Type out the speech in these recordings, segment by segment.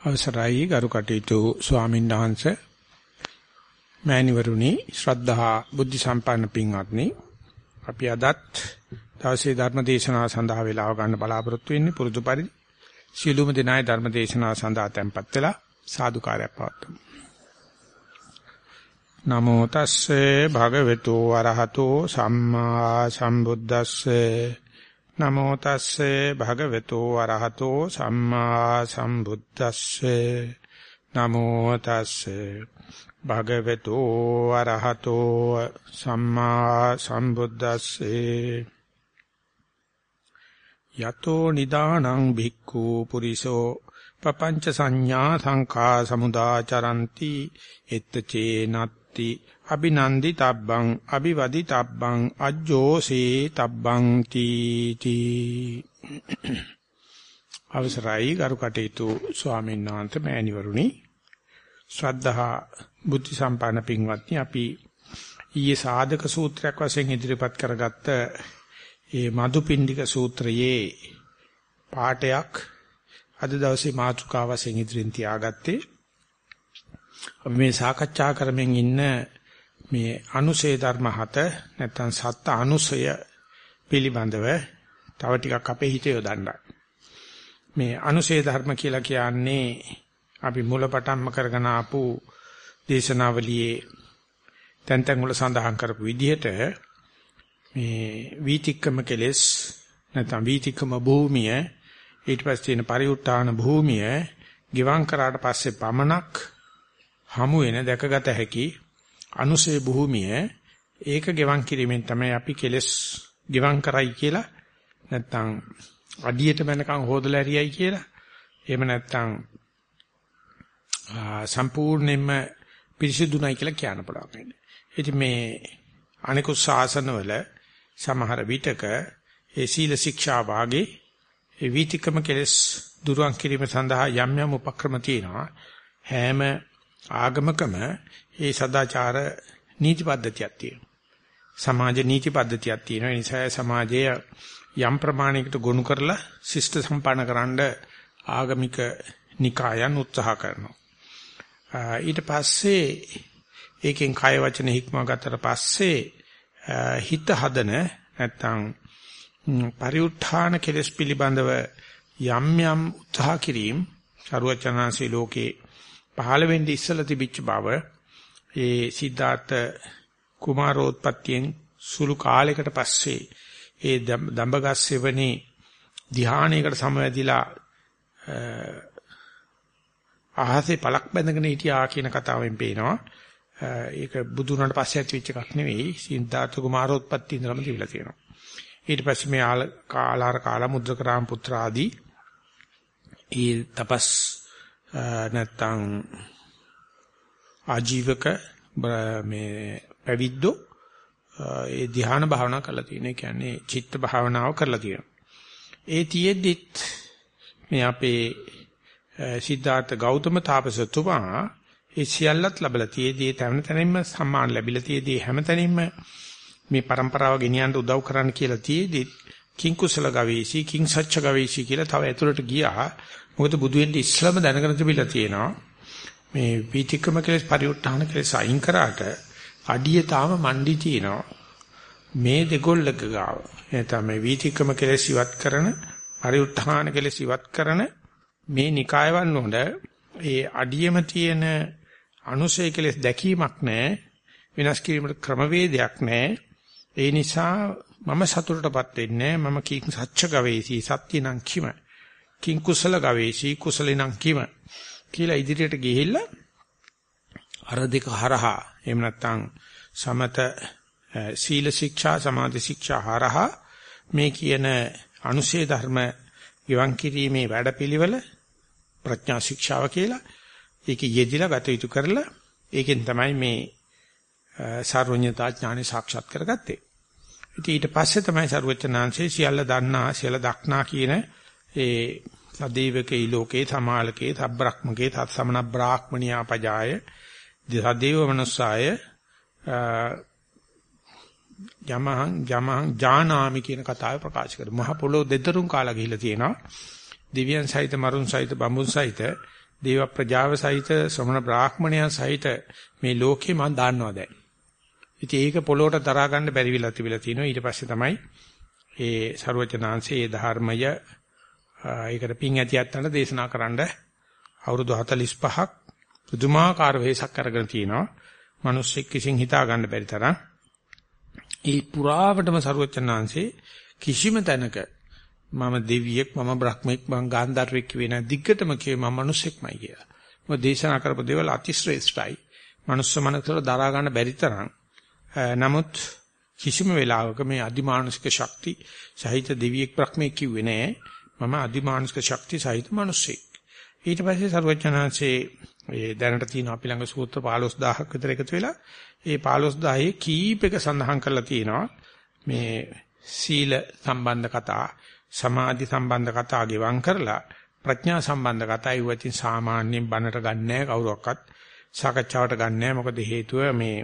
අවසරයි ගරු කටයුතු ස්වාමීන් වහන්සේ මෑණිවරුනි ශ්‍රද්ධා බුද්ධ සම්පන්න පින්වත්නි. අපි අදත් දවසේ ධර්ම දේශනාව සඳහා වේලාව ගන්න බලාපොරොත්තු වෙන්නේ පුරුදු පරිදි. සියලුම දෙනායි ධර්ම දේශනාව සඳහා tempත් වෙලා සාදුකාරයක් පවත්වමු. නමෝ තස්සේ භගවතු වරහතෝ සම්මා සම්බුද්දස්සේ නමෝ තස්සේ භගවතු වරහතෝ සම්මා සම්බුද්දස්සේ. නමෝ තස්සේ භගවතු වරහතෝ සම්මා සම්බුද්දස්සේ. යතෝ නිදානං භික්ඛු පුරිසෝ පపంచ සංඥා සංඛා සමුදාචරಂತಿ. එත්චේනත්ති අபிනන්දි තබ්බං අபிවදි තබ්බං අජ්ජෝසේ තබ්බං තීති. අවසරයි ගරු කටයුතු ස්වාමීන් වහන්සේ මෑණිවරුනි. ශ්‍රද්ධහා බුද්ධ සම්පන්න පින්වත්නි අපි ඊයේ සාධක සූත්‍රයක් වශයෙන් ඉදිරිපත් කරගත්ත ඒ මදුපිණ්ඩික සූත්‍රයේ පාඩයක් අද දවසේ මාතෘකාව වශයෙන් ඉදිරින් තියාගත්තේ. අපි මේ සාකච්ඡා කරමින් ඉන්න මේ අනුසේ ධර්ම හත නැත්නම් සත්ත අනුසය පිළිබඳව තව ටිකක් අපේ හිතේ යොදන්න. මේ අනුසේ ධර්ම කියලා කියන්නේ අපි මුලපටන්ම කරගෙන ආපු දේශනාවලියේ තැන් තැන් වල සඳහන් කරපු විදිහට මේ වීතික්කම කෙලස් නැත්නම් වීතික්කම භූමිය ඊට පස්සේ තියෙන පරිඋත්තාන භූමිය ගිවං කරාට පස්සේ පමණක් හමු වෙන දැකගත හැකි අනුසේ භූමිය ඒක ගෙවන් කිරීමෙන් තමයි අපි කෙලස් ගෙවන් කරයි කියලා නැත්නම් අඩියට මනකම් හොදලා ඇරියයි කියලා එහෙම නැත්නම් සම්පූර්ණයෙන්ම පිරිසිදුණයි කියලා කියන්න පුළුවන්. ඉතින් මේ අනිකුත් ශාසනවල සමහර විටක ඒ සීල ශික්ෂා වාගේ ඒ වීතිකම කෙලස් දුරුවන් කිරීම සඳහා යම් යම් උපක්‍රම තියෙනවා. හැම ආගමකම ඒ සදාචාර නීති පද්ධතියක් තියෙනවා. සමාජ නීති පද්ධතියක් තියෙනවා. ඒ නිසා සමාජයේ යම් ප්‍රමාණයකට ගොනු කරලා ශිෂ්ට සම්පන්න කරන්න ආගමික නිකායන් උත්සාහ කරනවා. ඊට පස්සේ ඒකෙන් කය වචන හික්ම ගත්තට පස්සේ හිත හදන නැත්තම් පරිඋත්ථාන කෙලස් පිළිබඳව යම් යම් උත්සාහ කිරීම ਸਰුවචනාංශී ලෝකේ පහළ වෙන්නේ ඉස්සලා තිබිච්ච බව ඒ සිද්ධාර්ථ කුමාරෝත්පත්තියෙන් සුළු කාලයකට පස්සේ ඒ දඹගස්සෙවනේ ධානයකට සමවැදිලා අහසේ පලක් බැඳගෙන හිටියා කියන කතාවෙන් පේනවා. ඒක බුදු වුණාට පස්සේ ඇතිවෙච්ච එකක් නෙවෙයි. සිද්ධාර්ථ කුමාරෝත්පත්ති ඉඳලම තිබිලා තියෙනවා. ඊට පස්සේ මේ කාලාර කාලා මුද්‍රකරාම පුත්‍ර ආදී ඒ තපස් නැත්තම් ආජීවක මේ පැවිද්දෝ ඒ ධ්‍යාන භාවනා කරලා තියෙන. ඒ කියන්නේ චිත්ත භාවනාව කරලා තියෙනවා. ඒ තියෙද්දිත් මේ අපේ සිද්ධාර්ථ ගෞතම තාපසතුමා ඒ සියල්ලත් ලැබලා තියේදී තැන තැනින්ම සම්මාන ලැබිලා තියේදී හැම තැනින්ම මේ પરම්පරාව ගෙනියන්න උදව් කරන්න කියලා තියේදී කිං කුසල ගවේෂී කිං සච්ච ගවේෂී කියලා තව ඇතුළට ගියා මොකද බුදු වෙන්න ඉස්සලම දැනගෙන තිබිලා තියෙනවා. මේ පීතික්‍රම කෙලස් පරිඋත්ථාන කෙලස් අයින් කරාට අඩිය තාම මණ්ඩි තියෙනවා. මේ දෙගොල්ලක ගාව. එතන මේ වීතික්‍රම කෙලස් ඉවත් කරන පරිඋත්ථාන කෙලස් ඉවත් කරන මේ නිකායවන් වල ඒ අඩියම තියෙන අනුසය කෙලස් දැකීමක් නැහැ. විනාශ කිරීමට ක්‍රමවේදයක් නැහැ. ඒ නිසා මම සතුටටපත් වෙන්නේ මම කී සත්‍ය ගවේෂී සත්‍ය නම් කිම. කිං කුසල ගවේෂී කුසලිනම් කිම කියලා ඉදිරියට ගිහිල්ලා අර දෙක හරහා එහෙම නැත්නම් සමත සීල ශික්ෂා සමාධි ශික්ෂා හරහා මේ කියන අනුශේ ධර්ම ගිවන් කිරීමේ වැඩපිළිවෙල ප්‍රඥා ශික්ෂාව කියලා ඒක යෙදිලා ගත යුතු කරලා ඒකෙන් තමයි මේ සර්වඥතා ඥානෙ සාක්ෂාත් කරගත්තේ. ඉතින් ඊට පස්සේ තමයි සර්වචනාංශේ සියල්ල දන්නා සියල්ල දක්නා කියන ඒ සදේවකේ ලෝකේ සමාලකේ සබ්‍රක්මකේ තත්සමන බ්‍රාහ්මණියා පජාය සදේව මනුස්සාය යමහං යමහං ජානාමි කියන කතාව ප්‍රකාශ කර මහ පොළොව දෙතරුම් කාලා ගිහිලා තියෙනවා දිව්‍යයන් සහිත මරුන් සහිත බඹුන් සහිත දේව ප්‍රජාව සහිත ශ්‍රමණ බ්‍රාහ්මණයන් සහිත මේ ලෝකේ මම දන්නවා දැන්. ඉතින් ඒක පොළොවට දරා ගන්න බැරි වෙලා තිබිලා තිනවා. ඊට පස්සේ තමයි ඒ ਸਰවචනාංශයේ ඒ ධර්මය ඒකට පිං ඇතියත්තන්ට දේශනා කරන්න අවුරුදු 45ක් පුදුමාකාර වෙහසක් අරගෙන තිනවා. මිනිස්සෙක් කිසිං හිතා ගන්න බැරි තරම්. ඒ පුරාවටම ਸਰවචනාංශේ කිසිම තැනක මම දෙවියෙක් මම බ්‍රහ්මෙක් මම ගාන්ධාරෙක් කියේ නැ දිග්ගටම කියේ මම මිනිස්සෙක්මයි කියලා. මොකද දේශනා කරපු දේවල් අතිශ්‍රේෂ්ඨයි. මනුස්ස මනසට දරා ගන්න බැරි තරම්. නමුත් කිසිම වෙලාවක මේ අදිමානුෂික ශක්ති සහිත දෙවියෙක් බ්‍රහ්මෙක් කිව්වේ නෑ. මම අදිමානුෂික ශක්ති සහිත මිනිස්සෙක්. ඊට පස්සේ සර්වඥාන්සේ ඒ දැනට තියෙන අපි ළඟ සූත්‍ර 15000ක් විතර එකතු වෙලා ඒ 15000 කීපයක සඳහන් කරලා තියෙනවා මේ සීල සම්බන්ධ කතා සමාධි සම්බන්ධ කතා ගෙවම් කරලා ප්‍රඥා සම්බන්ධ කතා ඉවතින් සාමාන්‍යයෙන් බනට ගන්නෑ කවුරක්වත් සාකච්ඡාවට ගන්නෑ මොකද හේතුව මේ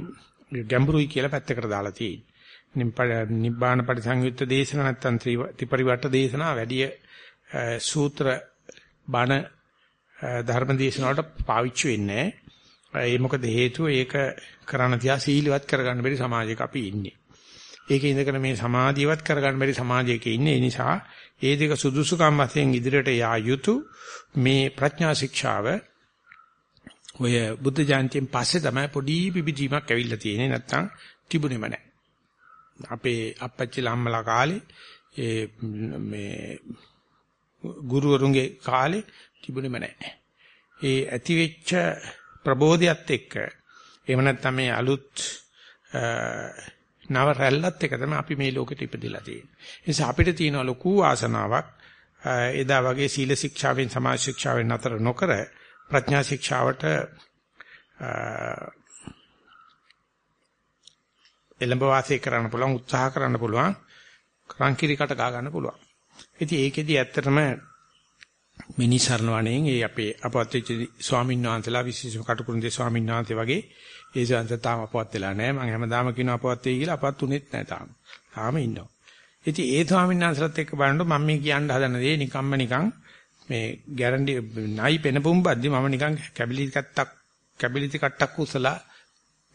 ගැඹුරුයි කියලා පැත්තකට දාලා තියෙන්නේ. නිබ්බාන පරිසංයුක්ත දේශන නැත්තම් ත්‍රිපරිවට්ට දේශනා වැඩි සූත්‍ර බණ ධර්ම දේශන වලට පාවිච්චි වෙන්නේ ඒ මොකද හේතුව ඒක කරන්න තියා සීලවත් කරගන්න බැරි සමාජයක අපි ඉන්නේ. ඒකේ ඉඳගෙන මේ සමාධියවත් කරගන්න බැරි සමාජයක ඉන්නේ. ඒ නිසා ඒ දෙක සුදුසුකම් වශයෙන් ඉදිරියට යා යුතු මේ ප්‍රඥා ශික්ෂාව ඔය බුද්ධ ජයන්තියෙන් පස්සේ තමයි පොඩි පිබිදීමක් ඇවිල්ලා තියෙන්නේ නැත්තම් තිබුණෙම නැහැ. අපේ අපච්චි ළම්මලා කාලේ ඒ මේ ගුරුවරුන්ගේ කාලේ තිබුණෙම නැහැ. ඒ ඇතිවෙච්ච ප්‍රබෝධයත් එක්ක එහෙම නැත්නම් මේ අලුත් නව රැල්ලත් එක තමයි අපි මේ ලෝකෙට ඉපදෙලා තියෙන්නේ. ඒ නිසා අපිට තියෙන ලොකු ආසනාවක් එදා වගේ සීල ශික්ෂාවෙන් සමාජ ශික්ෂාවෙන් අතර නොකර ප්‍රඥා ශික්ෂාවට එළඹ වාසය කරන්න පුළුවන් උත්සාහ කරන්න පුළුවන් ක්‍රාන්කිරිකට ගා ගන්න පුළුවන්. ඉතින් ඒකෙදි ඇත්තටම මිනිසරණ වණෙන් ඒ අපේ අපවත් වෙච්ච ස්වාමීන් වහන්සේලා විශේෂම කටුකුරුන්දේ ස්වාමීන් වහන්සේ වගේ ඒ සංස තාම අපවත් වෙලා නැහැ. මම හැමදාම කියනවා අපවත් වෙයි කියලා අපවත් උනේත් නැහැ තාම. තාම ඉන්නවා. ඉතින් ඒ ස්වාමීන් වහන්සේලාත් එක්ක බලනකොට මම මේ කියන්න හදන දේ නිකම්ම නිකන් මේ ගැරන්ටි නයි පෙන පුම්බද්දි මම නිකන් කැබිලි කට්ටක් කැබිලිටි කට්ටක් උසලා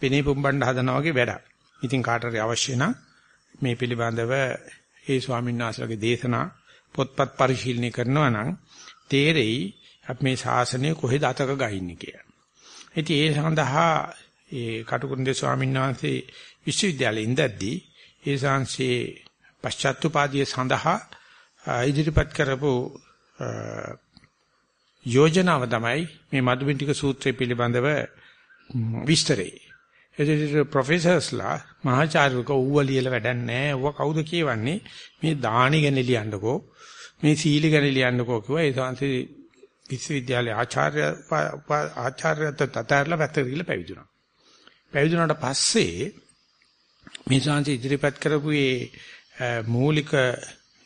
පෙනේ පුම්බන්න හදනවා වගේ වැඩක්. ඉතින් කාටරි අවශ්‍ය නම් මේ පිළිබඳව ඒ ස්වාමීන් වහන්සේලාගේ දේශනා පොත්පත් පරිශීලනය කරනවා නම් තේරෙයි අපි මේ ශාසනය කොහෙද අතක ගහින්නේ කියලා. ඉතින් ඒ සඳහා ඒ කටුකුරුන්දේ ස්වාමීන් වහන්සේ විශ්වවිද්‍යාලේ ඉඳද්දී ඒ ශාන්සේ පශ්චාත්තුපාදිය සඳහා ඉදිරිපත් කරපු යෝජනාව තමයි මේ මදුබින්ටික සූත්‍රය පිළිබඳව විස්තරේ. එදිට ප්‍රොෆෙසර්ස්ලා මහාචාර්යවක ඌව ලියලා වැඩක් නැහැ. ඌව කවුද කියවන්නේ? මේ දානි ගැන ලියන්නකෝ. මේ සීල ගැන ලියන්නකෝ කිව්වා. ඒ සංසි විශ්වවිද්‍යාලයේ ආචාර්ය ආචාර්යත්ව තතරලා පැත්තට ගිහලා පැවිදුණා. පැවිදුණාට පස්සේ මේ සංසි ඉදිරිපත් කරපු මේ මූලික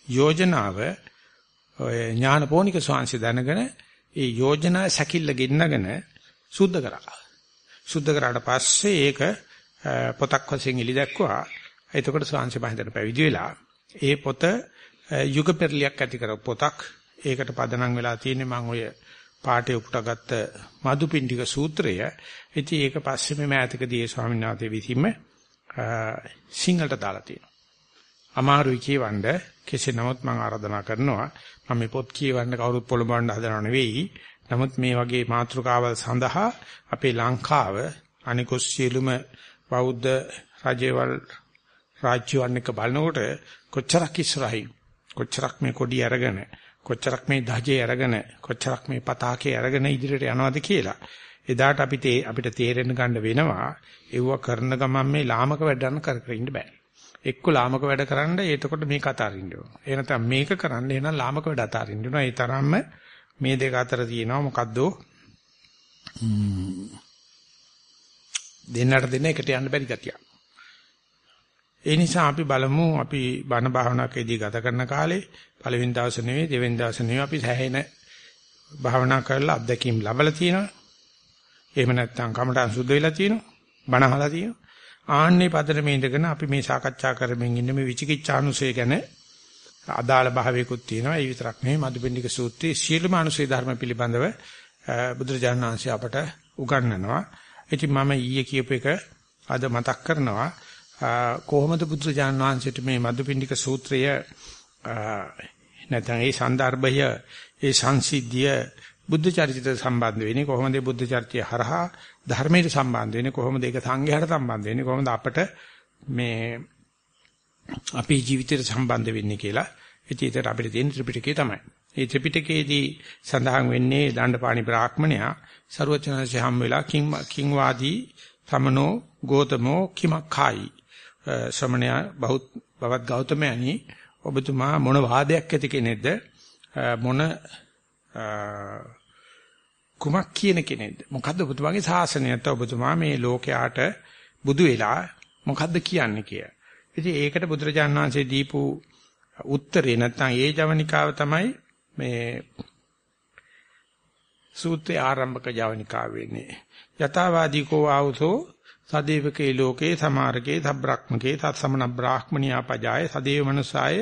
යෝජනාව ඔය ඥානපෝනික ස්වාංශය දැනගෙන ඒ යෝජනා සැකිල්ල ගෙන්නගෙන සුද්ධ කරා. සුද්ධ කරාට පස්සේ ඒක පොතක් වශයෙන් එලි දැක්කුවා. එතකොට ස්වාංශය බහින්දට පැවිදි වෙලා ඒ පොත යුග පෙරලියක් ඇති කර පොතක්. ඒකට පදනම් වෙලා තියෙන්නේ මම ඔය පාඩේ උපුටාගත්ත මදුපිණ්ඩික සූත්‍රය. ඉතින් ඒක පස්සේ මේ මෑතකදී ඒ ස්වාමීන් වහන්සේ විසින්ම සිංහලට දාලා තියෙනවා. අමාරුයි කියවන්න කෙසේ නමුත් මම ආරාධනා කරනවා මම මේ පොත් කියවන්න කවුරුත් පොළඹවන්න හදනව නෙවෙයි. නමුත් මේ වගේ මාතෘකාවල් සඳහා අපේ ලංකාව අනිකුත් සියලුම බෞද්ධ රජේවල් රාජ්‍යවන් එක බලනකොට කොච්චරක් ඉස්සරහින් කොච්චරක් මේ කොඩි අරගෙන කොච්චරක් මේ ධජේ අරගෙන කොච්චරක් මේ පතාකේ අරගෙන ඉදිරියට යනවද කියලා එදාට අපිට අපිට තේරෙන්න ගන්න වෙනවා ඒව කරන ගමන් මේ ලාමක වැඩන කර කර ඉන්න බෑ එක්ක ලාමක වැඩ කරන්න එතකොට මේක අතාරින්න ඕන. ඒ නැත්නම් මේක කරන්න එහෙනම් ලාමක වැඩ අතාරින්න ඕන. ඒ තරම්ම මේ දෙක අතර තියෙනවා මොකද්ද? දෙන්නට දෙන්න එකට යන්න බැරි ගතියක්. ඒ නිසා අපි බලමු අපි බණ භාවනාවකදී ගත කරන කාලේ පළවෙනි දවසේ නෙවෙයි දෙවෙනි දවසේ නෙවෙයි අපි සැහැෙන භාවනා කරලා අත්දැකීම් ලැබලා තියෙනවා. එහෙම නැත්නම් කමටහන් සුද්ධ වෙලා තියෙනවා. බණ අහලා තියෙනවා. ආන්නේ පදරමේ ඉඳගෙන අපි මේ සාකච්ඡා කරමින් ඉන්න මේ විචිකිච්ඡානුසය ගැන අදාළ භාවයකුත් තියෙනවා. ඒ විතරක් නෙවෙයි මදුපිණ්ඩික සූත්‍රයේ සියලුම අනුසය ධර්ම පිළිබඳව බුදුරජාණන් වහන්සේ අපට උගන්වනවා. ඉතින් මම ඊයේ කියපු එක අද මතක් කරනවා. කොහොමද බුදුරජාණන් වහන්සේට මේ මදුපිණ්ඩික සූත්‍රය නැත්නම් ඒ සන්දර්භය ඒ සංසිද්ධිය බුද්ධ චරිතයට සම්බන්ධ වෙන්නේ කොහොමද බුද්ධ චරිතය හරහා ධර්මයට සම්බන්ධ වෙන්නේ කොහොමද ඒක සංඝයාට සම්බන්ධ වෙන්නේ කොහොමද අපට මේ අපේ ජීවිතයට සම්බන්ධ වෙන්නේ කියලා. ඉතින් අපිට තියෙන ත්‍රිපිටකය තමයි. මේ ත්‍රිපිටකයේදී සඳහන් වෙන්නේ දණ්ඩපාණි බ්‍රාහ්මණයා ਸਰවචනසේ හම් වෙලා කිං කිං වාදී සමනෝ ගෝතමෝ කිමක්ඛායි. ශ්‍රමණයා බහුත් බවත් ගෞතමයනි ඔබතුමා මොන වාදයක් ඇති කෙනෙක්ද? මොන කුමක් කියන කෙනෙක්ද? මොකද්ද ඔබතුමාගේ ශාසනයත් ඔබතුමා මේ ලෝකයාට බුදු වෙලා මොකද්ද කියන්නේ කිය. ඉතින් ඒකට බුදුරජාණන් වහන්සේ දීපු උත්තරේ නැත්නම් ඒ ජවනිකාව තමයි මේ සූත්‍රයේ ආරම්භක ජවනිකාව වෙන්නේ. යථාවාදී කෝ ආවුතෝ සදේවකේ ලෝකේ සමාරකේ සබ්‍රක්මකේ තත්සමන බ්‍රාහ්මණියා පජාය සදේව මනුසාය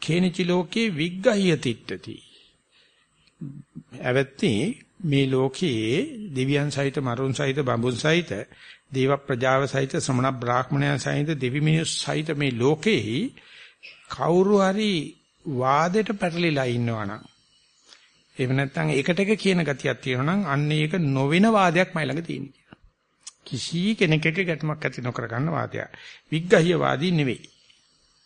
කේනචි ලෝකේ විග්ගහිය තිට්ඨති. ඇවැත්ටි මේ ලෝකයේ දෙවියන් සහිත මරුන් සහිත බඹුන් සහිත දේව ප්‍රජාව සහිත ශ්‍රමණ බ්‍රාහ්මණයන් සහිත දෙවි මිනිස් සහිත මේ ලෝකෙහි කවුරු හරි වාදයට පැටලිලා ඉන්නවනම් එහෙම නැත්නම් එකට එක කියන ගතියක් තියෙනවා නම් අන්න ඒක නොවන වාදයක් මයි ළඟ තියෙනවා. කිසි කෙනෙක්ගේ ගැටමක් ඇති නොකර ගන්න වාදයක්. විග්ගහිය වාදී නෙවෙයි.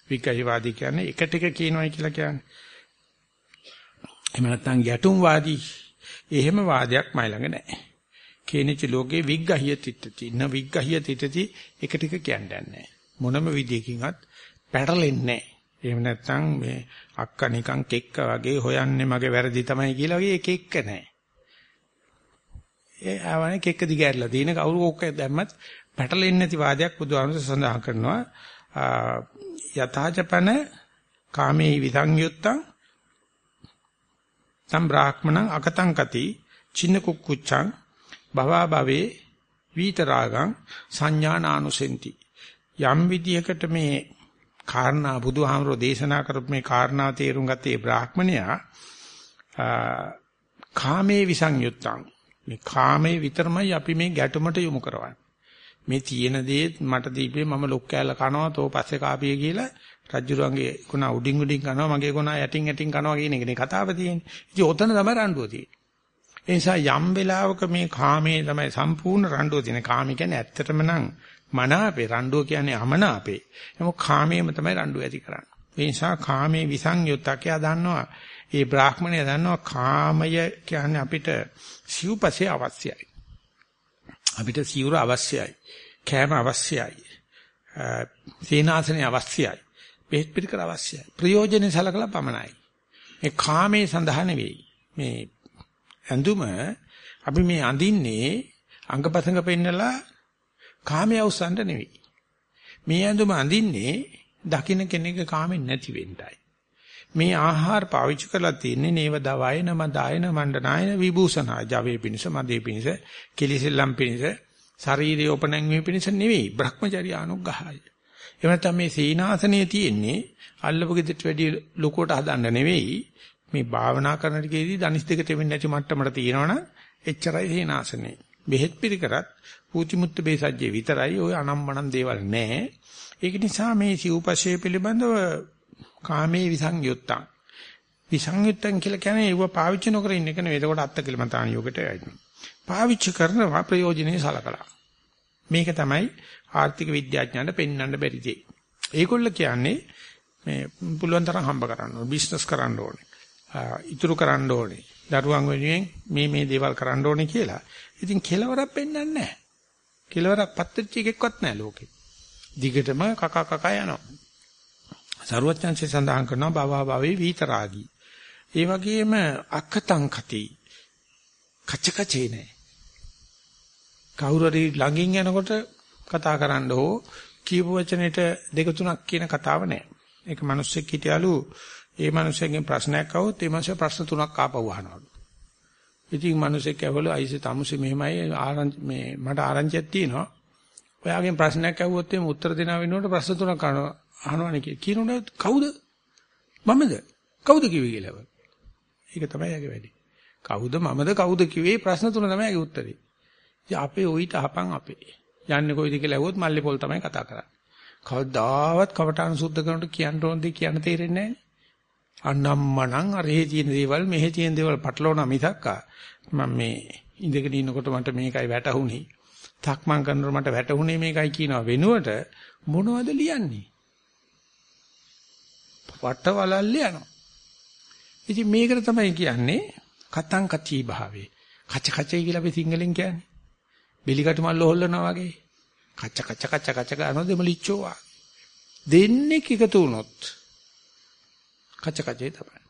විග්ගහිය වාදී කියන්නේ එකට එක කියනවායි කියලා කියන්නේ. එහෙම නැත්නම් ගැටුම් වාදී එහෙම වාදයක් මයි ළඟ නැහැ. කේනච ලෝකේ විග්ගහිය තිටති. න විග්ගහිය තිටති එකට එක කියන්නේ නැහැ. මොනම විදියකින්වත් පැටලෙන්නේ නැහැ. එහෙම නැත්නම් මේ අක්කා නිකන් කෙක්ක වගේ හොයන්නේ මගේ වැරදි තමයි කියලා වගේ එක එක්ක නැහැ. ඒ ආවනේ කෙක්ක දිගහැරලා තියෙන කවුරු ඕක දැම්මත් පැටලෙන්නේ නැති වාදයක් බුදුහාමුදුර සඳහන් කරනවා. යථාචපන කාමේ විසංයුත්තං තම් බ්‍රාහ්මණං අකතං කති චින්න කුක්කුච්ඡං භවා භවේ විතරාගං සංඥානානුසෙන්ති යම් විදියකට මේ කාරණා බුදුහාමරෝ දේශනා කරපු මේ කාරණා තේරුම් ගත්තේ බ්‍රාහ්මණයා කාමේ විසංයුත්තං මේ කාමේ විතරමයි අපි මේ ගැටුමට යොමු කරවන්නේ මේ තියෙන දේ මට දීපේ මම ලොක් කෑල්ල කනවා තෝ පස්සේ කාපිය කියලා රජුරන්ගේ කොන උඩින් උඩින් කනවා මගේ කොන යටින් යටින් කනවා කියන එකනේ කතාව තියෙන්නේ. ඉතින් ඔතන තමයි රණ්ඩුව තියෙන්නේ. ඒ නිසා යම් වෙලාවක මේ කාමයේ තමයි සම්පූර්ණ රණ්ඩුව තියෙන. කාමී කියන්නේ ඇත්තටම නම් මනාපේ රණ්ඩුව කියන්නේ අමනාපේ. එමො කාමයේම තමයි රණ්ඩුව ඇති කරන්නේ. ඒ නිසා කාමයේ විසංයුත්තක් යා දන්නවා. ඒ බ්‍රාහ්මණය දන්නවා කාමය කියන්නේ අපිට සිව්පසේ අවශ්‍යයි. අපිට සිවුර අවශ්‍යයි. කෑම අවශ්‍යයි. සේනාසනය අවශ්‍යයි. බෙහෙත් පිළිකර අවශ්‍යයි. ප්‍රයෝජනෙ සලකලා පමණයි. මේ කාමයේ සඳහා නෙවෙයි. මේ ඇඳුම අපි මේ අඳින්නේ අංගපසංග පෙන්නලා කාමයේ අවසන්ට නෙවෙයි. මේ ඇඳුම අඳින්නේ දකින්න කෙනෙක්ගේ කාමෙන් නැති වෙන්නයි. මේ ආහාර පාවිච්චි කරලා තියෙන්නේ නේව දවයන මදායන මණ්ඩනායන විභූෂණා ජවේ පිණිස මදේ පිණිස කිලිසෙල්ලම් පිණිස ශාරීරික උපනැංවීම පිණිස නෙවෙයි Brahmacharya අනුග්‍රහය. එහෙම නැත්නම් මේ සීනාසනයේ තියෙන්නේ අල්ලපු ගෙදරට වැඩි ලොකුවට හදන්න නෙවෙයි මේ භාවනා කරන ටිකේදී දනිස් දෙක තෙමෙන්නේ නැති මට්ටමට තියෙනවනම් එච්චරයි සීනාසනේ. බෙහෙත් පිළිකරත් පූතිමුත්ත බේසජ්ජේ විතරයි ওই අනම්මනම් දේවල් නැහැ. ඒක නිසා මේ සිව්පස්සේ පිළිබඳව කාමේ විසංයුත්තං විසංයුත්තං කියලා කියන්නේ ඒව පාවිච්චි නොකර ඉන්න එක නෙවෙයි. ඒකට අත්ති කිලමතාන යෝගයට යයි. පාවිච්චි කරනවා ප්‍රයෝජනෙයි සලකලා. මේක තමයි ආර්ථික විද්‍යාඥයන්ට පෙන්වන්න බැරි දෙය. ඒගොල්ල කියන්නේ මේ පුළුවන් තරම් හම්බ කරන්න ඕනේ, බිස්නස් කරන්න ඕනේ. ඉතුරු කරන්න ඕනේ. දරුවන් වෙනුවෙන් මේ මේ දේවල් කරන්න ඕනේ කියලා. ඉතින් කෙලවරක් පෙන්වන්නේ නැහැ. කෙලවරක් පත්‍ත්‍ච එකෙක්වත් නැහැ ලෝකේ. දිගටම කක කක යනවා. සරුවත්‍යංශය සඳහන් කරනවා බවා භවේ විතරාගී. ඒ වගේම අක්කතං කති. කචකචේ නැහැ. කවුරු හරි ළඟින් යනකොට කතා කරන්න හෝ කියපු වචනෙට දෙක තුනක් කියන කතාව නැහැ. ඒක මිනිස්සෙක් හිටියලු ඒ මිනිස්සෙක්ගෙන් ප්‍රශ්නයක් අහුවොත් ඒ මිනිස්සු ප්‍රශ්න තුනක් ආපහු අහනවලු. ඉතින් මිනිස්සෙක් ඇහවලු අයිසේ තමුසේ මෙහෙමයි ආරංචි මේ මට ආරංචියක් තියෙනවා. ඔයාගෙන් ප්‍රශ්නයක් අහුවොත් එimhe උත්තර දෙනා වෙනකොට ප්‍රශ්න තුනක් අහනවා අහනවනේ කියනොත් කවුද? මමද? කවුද කිව්වේ කියලා. ඒක තමයි යගේ වැඩි. කවුද මමද කවුද කිව්වේ ප්‍රශ්න තුන තමයි ඒකේ උත්තරේ. ඉතින් අපේ ඔయిత අහපන් අපේ. යන්නේ කොයිද කියලා ඇහුවොත් මල්ලේ පොල් තමයි කතා කරන්නේ. කවදාවත් කවටාන සුද්ධ කරනකොට කියන්න ඕන දේ කියන්න තේරෙන්නේ නැහැ. අනම්මනම් අරහේ තියෙන දේවල් මෙහි තියෙන දේවල් පටලවන මිසක් මම මේ ඉඳගෙන ඉන්නකොට මට මේකයි වැටහුනේ. තක්මන් කරනකොට මට වැටහුනේ මේකයි කියනවා වෙනුවට මොනවද ලියන්නේ? වටවලල්ල යනවා. ඉතින් මේකට තමයි කියන්නේ කතං කචී භාවේ. කච කචයි කියලා අපි සිංහලෙන් කියන්නේ. බෙලිකට මල්ල හොල්ලනවා වගේ. කච්ච කච්ච කච්ච කච්ච කරනවා දෙමලිච්චෝ දෙන්නේ එකතු වුණොත් කච්ච කච්චේ තමයි.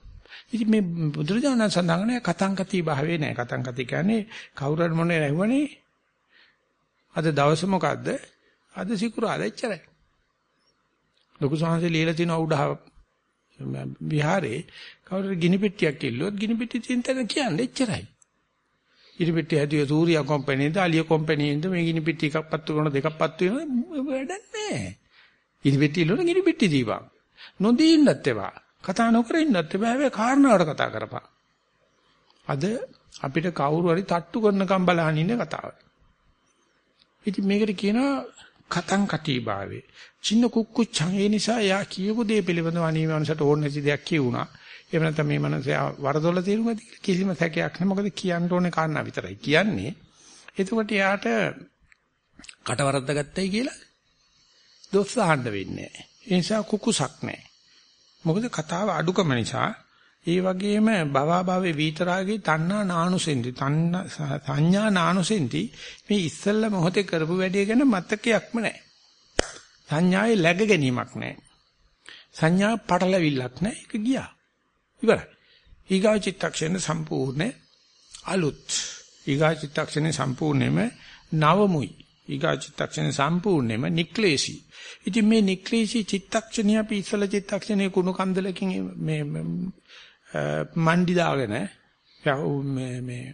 ඉතින් මේ බුදුරජාණන් සඳහන් කරන කතං කති භාවේ නෑ. කතං කති කියන්නේ කවුරුහරි මොනේ ඇහුවනේ. අද දවස මොකද්ද? අද සිකුරාදා එච්චරයි. ලොකු සංහසේ ලියලා තියෙන උඩහ විහාරේ කවුරුහරි ගිනි පෙට්ටියක් කිල්ලුවොත් ගිනි පෙට්ටිය තියෙන තැන කියන්නේ එච්චරයි. ගිනි පෙට්ටිය හැදුවේ සූර්යා කම්පැනිද අලිය කම්පැනිද මේ ගිනි පෙට්ටිය එකක් පත්තු කරන දෙකක් පත්තු වෙන වැඩක් නැහැ. ගිනි පෙට්ටිය වල ගිනි පෙට්ටිය දීපන්. නොදී ඉන්නත් ඒවා. කතා නොකර ඉන්නත් එපා හැබැයි කාරණාවට කතා කරපන්. අද අපිට කවුරු හරි තට්ටු කරනකම් බලහන් ඉන්න කතාව. ඉතින් මේකට කියනවා කතං කටි භාවේ. චින්න කුක්කුච්චං ඒ නිසා යා කියපු දේ පිළිබඳව අනේ මනසට ඕන නැති දෙයක් කියුණා. එහෙම නැත්නම් මේ මනස වරදොල තේරුම කිසිම සැකයක් නැහැ. මොකද කියන්න ඕනේ කාරණා විතරයි කියන්නේ. එතකොට යාට කටවරද්ද ගත්තයි කියලා දොස් අහන්න වෙන්නේ නැහැ. ඒ නිසා කුකුසක් නැහැ. මොකද කතාව අඩුකම නිසා ඒ වගේම භවභාවේ විතරාගේ තණ්හා නානුසෙන්ති තණ්හා සංඥා නානුසෙන්ති මේ ඉස්සල්ල මොහොතේ කරපු වැඩේ ගැන මතකයක්ම නැහැ. සංඥාවේ läග ගැනීමක් නැහැ. සංඥා පටලවිල්ලක් නැහැ. ඒක ගියා. ඉවරයි. ඊගා චිත්තක්ෂණ සම්පූර්ණ අලුත්. ඊගා චිත්තක්ෂණ සම්පූර්ණයෙන්ම නවමුයි. ඊගා චිත්තක්ෂණ සම්පූර්ණයෙන්ම නික්ලේශී. ඉතින් මේ නික්ලේශී චිත්තක්ෂණිය අපි ඉස්සල චිත්තක්ෂණේ කුණු කන්දලකින් මේ මණ්ඩි දාගෙන මේ මේ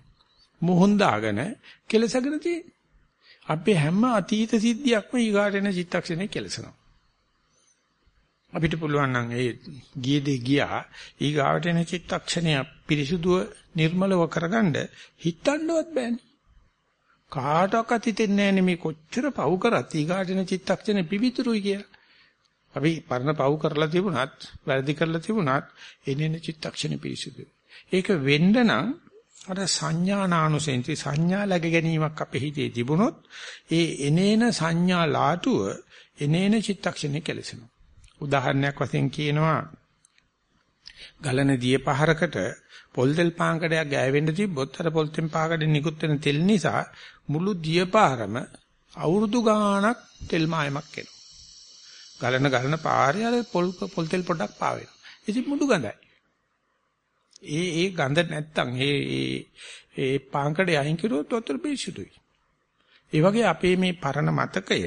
මොහොන් දාගෙන කෙලසගෙන තියෙන්නේ. අපේ හැම අතීත සිද්ධියක්ම ඊගාට එන චිත්තක්ෂණේ කෙලසනවා. අපිට පුළුවන් නම් ඒ ගියේ දෙ ගියා ඊගාට එන චිත්තක්ෂණය පිරිසුදුව නිර්මලව කරගන්න හිතන්නවත් බෑනේ. කාටවත් හිතෙන්නේ නැහැ මේ කොච්චර පව් කරත් ඊගාට එන චිත්තක්ෂණේ පිවිතුරුයි කියලා. අපි පරණ පව් කරලා තිබුණත් වැරදි කරලා තිබුණත් එනෙන චිත්තක්ෂණේ පිරිසුදුයි. ඒක වෙන්න නම් අර සංඥානානුසෙන්ති සංඥා läග ගැනීමක් අපේ හිතේ තිබුණොත් ඒ එනේන සංඥා ලාටුව එනේන චිත්තක්ෂණේ කෙලසෙනවා. උදාහරණයක් වශයෙන් කියනවා ගලන දිය පහරකට පොල් තෙල් පාංකඩයක් ගෑවෙන්න තිබ්බොත් අර පොල් තෙල් පාංකඩේ නිකුත් වෙන තෙල් නිසා මුළු දිය පාරම අවුරුදු ගාණක් තෙල් මායමක් එනවා. ගලන ගලන පාරේ අර පොල් පොල් තෙල් පොඩක් පාවෙනවා. ඉතින් මුඩු ගඳයි. ඒ ඒ ගඳ නැත්තම් ඒ ඒ ඒ පාංකඩේ අයින් කරුවොත් වතුර පිරිසුදුයි. ඒ වගේ අපේ මේ පරණ මතකය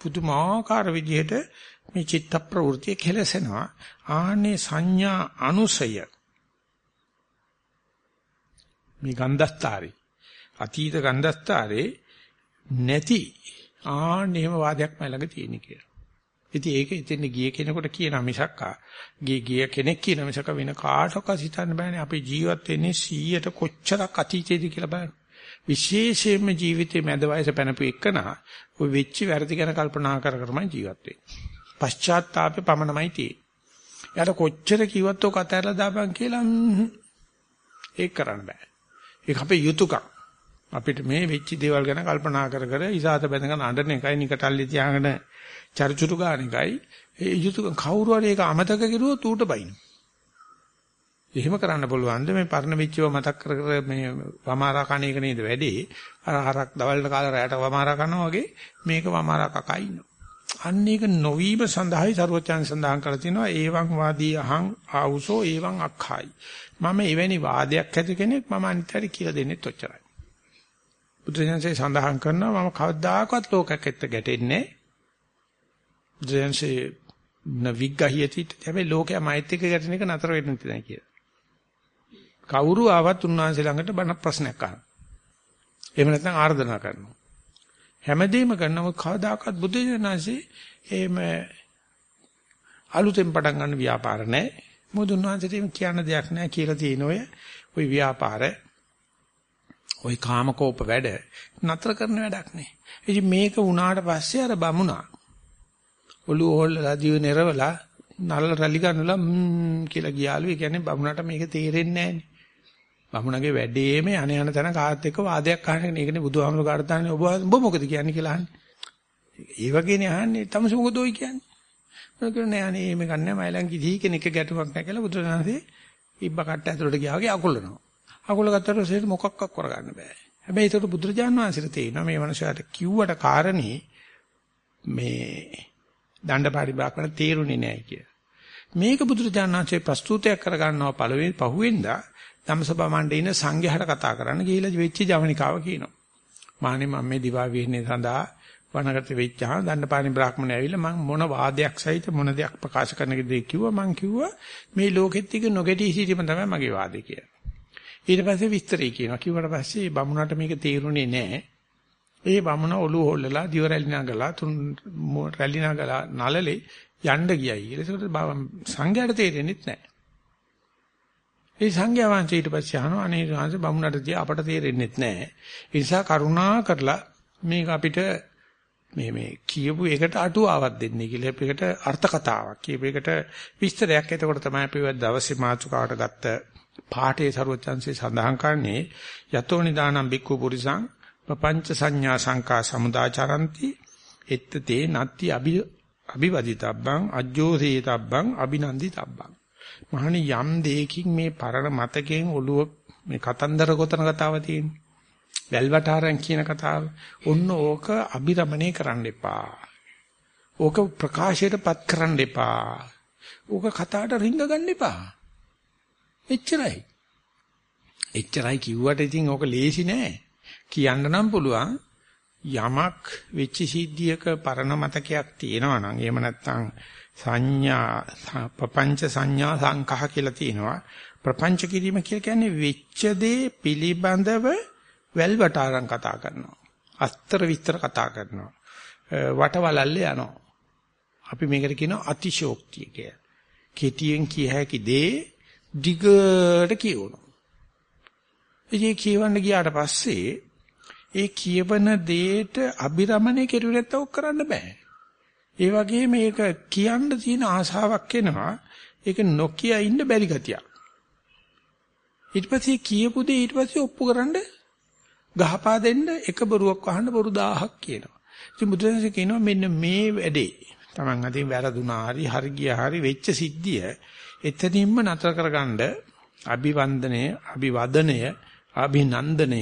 පුදුමාකාර විදිහට මේ චිත්ත ප්‍රවෘත්තිය කෙලසෙනවා. ආනේ සංඥා අනුසය මේ ගන්ධස්තරේ අතීත ගන්ධස්තරේ නැති ආන්නේම වාදයක් මම ළඟ තියෙන කියලා. ඉතින් ඒක ඉතින් ගිය කෙනෙකුට කියන මිසක්කා ගිය ගිය කෙනෙක් කියන මිසක වෙන කාටවත් හිතන්න බෑනේ අපි ජීවත් වෙන්නේ 100ට කොච්චරක් අතීතයේද කියලා බලන්න. විශේෂයෙන්ම ජීවිතේ මැද වයස පැනපු එකනා ওই වෙච්ච වැරදි ගැන කල්පනා කර කරමයි ජීවත් වෙන්නේ. පශ්චාත්තාපේ පමණමයි තියෙන්නේ. යාට කොච්චර කිව්වත් ඔක අතහැරලා දාපන් කියලා ඒක කරන්න බෑ. ඒක අපේ යුතුයකම්. අපිට මේ වෙච්ච දේවල් ගැන කල්පනා කර කර ඉසాత බැඳගෙන අඬන එකයි නිකටල්ලි තියාගෙන චරිචුරු ගන්න එකයි ඒ යුතුයකම් කවුරු හරි ඒක අමතක කරුවොත් ඌට බයින. එහෙම කරන්න පුළුවන්ද මේ පරණ වෙච්චව මතක් කර කර මේ වමාරා කණ එක නේද වැඩේ. අර හරක් දවල්ට කාලා රැයට වමාරා කනවා වගේ මේක වමාරා කකා ඉන්නවා. අන්න ඒක නොවීම සඳහායි ਸਰවචන් සඳහන් කරලා තිනවා ඒවං වාදී අහං ආවුසෝ ඒවං අක්ඛායි මම එවැනි වාදයක් ඇති කෙනෙක් මම අනිත්‍යරි කියලා දෙන්නෙත් ඔච්චරයි. බුදුසෙන්සේ සඳහන් කරනවා මම කවදාකවත් ලෝකයක් එක්ක ගැටෙන්නේ බුදුසෙන්සේ නවිග්ගහියති හැබැයි ලෝකයා මෛත් එක්ක ගැටෙන එක නතර වෙන්න නැහැ කියලා. කවුරු ආවත් උන්වහන්සේ ළඟට බණ ප්‍රශ්නයක් අහනවා. එහෙම නැත්නම් ආර්දනා කරනවා. හැමදේම කරනව. කවදාකවත් බුදු දනන්සේ එහෙම අලුතෙන් පටන් ගන්න ව්‍යාපාර නැහැ. මොකද උන්වහන්සේට කියන්න දෙයක් නැහැ කියලා තියෙන ඔය ওই ව්‍යාපාර ওই කාමකෝප වැඩ නතර කරන වැඩක් නේ. ඉතින් මේක වුණාට පස්සේ අර බමුණා ඔළුව හොල්ලලා දිව නිරවලා නල්ල රැලි ගන්නලා ම්ම් කියලා ගියාලු. ඒ කියන්නේ බමුණට මේක තේරෙන්නේ නැහනේ. බමුණගේ වැඩේම යන යන තැන කාත් එක්ක වාදයක් අහන්නේ. ඒකනේ බුදුහාමුදුරු කාර්යතානේ ඔබ ඔබ මොකද කියන්නේ කියලා අහන්නේ. ඒ වගේනේ අහන්නේ. තමස මොකද ඔයි කියන්නේ? මම කියන්නේ අනේ මේක නෑ මයිලන් කිසි කෙනෙක් ගැටුමක් නැහැ කියලා බුදුරජාණන්සේ ඉබ්බ කට්ට ඇතුලට ගියා වගේ අකුලනවා. අකුල ගත්තට පස්සේ මොකක්වත් කරගන්න බෑ. හැබැයි ඒකට බුදුරජාණන් වහන්සේට තේිනවා මේ මනුස්සයාට කිව්වට කාරණේ මේ දණ්ඩපාරි බ්‍රාහ්මණ තේරුනේ නැහැ කියලා. මේක බුදුරජාණන් වහන්සේ ප්‍රස්තුතයක් කරගන්නවා පළවෙනි පහුවෙන්දා ධම්සභා මණ්ඩේ ඉන්න සංඝයාට කතා කරන්න ගිහිලා වෙච්ච ජවනිකාව කියනවා. මානේ මම මේ දිවා විහින්නේ සඳහා වනගත වෙච්චහම දණ්ඩපාරි බ්‍රාහ්මණය ඇවිල්ලා මම මොන වාදයක් සහිත මොන දෙයක් ප්‍රකාශ කරන්න කිව්ද කිව්වා මං කිව්වා මේ ලෝකෙත් එක නොගැටි සිටීම තමයි මගේ වාදේ කියලා. ඊට පස්සේ විස්තරය කියනවා. කිව්වට පස්සේ බමුණට මේක තේරුනේ නැහැ. ඒ බමුණ ඔළුව හොල්ලලා දිව රැලි නගලා තුන් රැලි නගලා නලලේ යන්න ගියයි. ඒකට සංඝයාට තේරෙන්නේ නැහැ. ඒ සංඝයා වහන්සේ ඊට පස්සේ අහනවා අනේ වහන්සේ බමුණට තිය අපට තේරෙන්නේ නැහැ. ඒ නිසා කරුණා කරලා මේක අපිට මේ මේ කියපු එකට අටුවාවක් දෙන්නේ කියලා. අපිට අර්ථ කතාවක්. කියපු එකට විස්තරයක්. එතකොට තමයි අපි දවසේ මාතුකාවට ගත්ත පාඨයේ ਸਰවචන්සේ සඳහන් කරන්නේ යතෝ නිදානම් බික්ඛු පුරිසං පపంచ සංඥා සංකා සමුදාචරಂತಿ එත්ත තේ නත්ති අභි අභිවදිතබ්බං අජ්ජෝසීතබ්බං අබිනන්දිතබ්බං මහණි යම් දෙයකින් මේ පරණ මතකයෙන් ඔළුව මේ කතන්දර ගොතන කතාව තියෙන්නේ. වැල්වටාරන් කියන කතාව ඔන්න ඕක අභිරමණය කරන්න එපා ඕක ප්‍රකාශයටපත් කරන්න එපා ඕක කතාවට රිංග ගන්න එපා එච්චරයි. එච්චරයි කිව්වට ඉතින් ඕක ලේසි නෑ. කියන්න නම් පුළුවන් යමක් වෙච්ච සිද්ධියක පරණ මතකයක් තියෙනවා නම් එහෙම නැත්නම් සංඥා ප්‍රපංච සංඥා සංකහ කියලා තියෙනවා. ප්‍රපංච කිරීම කියලා කියන්නේ වෙච්ච දේ පිළිබඳව වැල්වටාරම් කතා කරනවා. අස්තර විස්තර කතා කරනවා. වටවලල්ලේ යනවා. අපි මේකට කියනවා අතිශෝක්තිය කියලා. කෙටියෙන් කිය හැකි දේ දිගට කියවනවා. ඒ කියවන්න ගියාට පස්සේ ඒ කියවන දෙයට අභිරමණය කෙරුවේ නැත්නම් ඔක් කරන්න බෑ. ඒ වගේම මේක කියන්න තියෙන ආසාවක් එනවා. ඒක නොකිය ඉන්න බැරි ගතියක්. ඊට පස්සේ කියපු දේ ඊට පස්සේ ඔප්පු කරන්න ගහපා දෙන්න එක බරුවක් වහන්න බරු 1000ක් කියනවා. ඉතින් බුදුරජාණන් කියනවා මෙන්න මේ වැඩේ. Taman අතින් වැරදුනා හරි හරි ගියා හරි වෙච්ච සිද්ධිය එතනින්ම නතර කරගන්න අභිවන්දනය, අභිවදනය, අභිනන්දනය,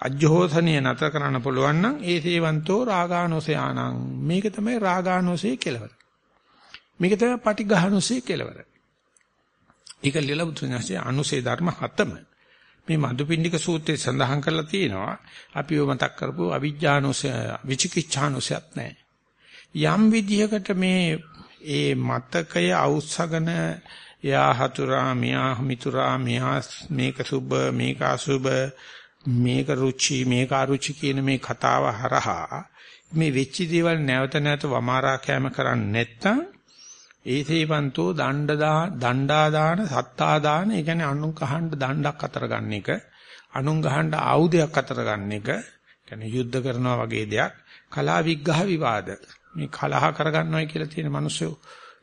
අජ්ජෝසනය නතර කරන්න පුළුවන් නම් ඒ සේවන්තෝ රාගානෝසයානං මේක තමයි රාගානෝසයේ කෙලවර. මේක තමයි පටිඝානෝසයේ කෙලවර. ඒක ලියලා බුදුසසුනේ අනුසේ ධර්ම හතම මේ මදුපිණ්ඩික සූත්‍රයේ සඳහන් කරලා තියෙනවා අපිව මතක් කරපු අවිජ්ජානෝසය විචිකිච්ඡානෝසයත් නැහැ. යම් විදිහකට මේ ඒ මතකය අවුස්සගෙන යා හතුරා මියා මිතුරා මියා මේක සුබ මේක අසුබ මේක රුචි මේක අරුචි කියන මේ කතාව හරහා මේ වෙච්ච දේවල් නැවත නැවත වමාරා කැම කරන්නේ නැත්තම් ඒ සේවන්තෝ දණ්ඩ දණ්ඩා දාන සත්තා දාන ඒ කියන්නේ අනුන් කහන්න දණ්ඩක් අතර ගන්න එක අනුන් ගහන්න ආයුධයක් අතර ගන්න එක කියන්නේ යුද්ධ කරනවා වගේ දෙයක්. කලා විග්ඝහ විවාද. මේ කලහ කරගන්නවයි කියලා තියෙන මිනිස්සු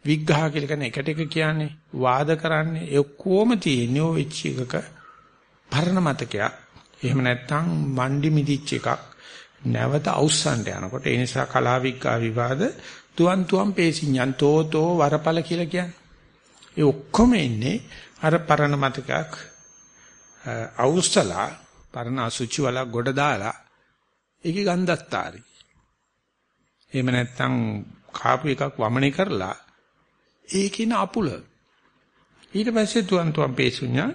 විග්ඝහ කියලා කියන එකට එක කියන්නේ වාද කරන්නේ. ඒ ඔක්කොම තියෙන්නේ ඔය වෙච්ච එකක පරණ මතකයක්. එහෙම නැත්නම් මණ්ඩි මිදිච්ච එකක්. නැවත අවුස්සන්ට යනකොට. ඒ නිසා කලහ විග්ඝහ විවාද තුවන් තුවන් පේසිඤ්ඤන් තෝතෝ වරපල කියලා කියන්නේ. ඒ ඔක්කොම ඉන්නේ අර පරණ මතකයක් අවුස්සලා පරණ අසුචි වල ගොඩ දාලා ඒකේ ගන්ධත්තාරි. එහෙම නැත්නම් කාපු එකක් වමනේ කරලා ඒකින අපුල ඊට පස්සේ තුන් තුන් පේසුඤ්ඤා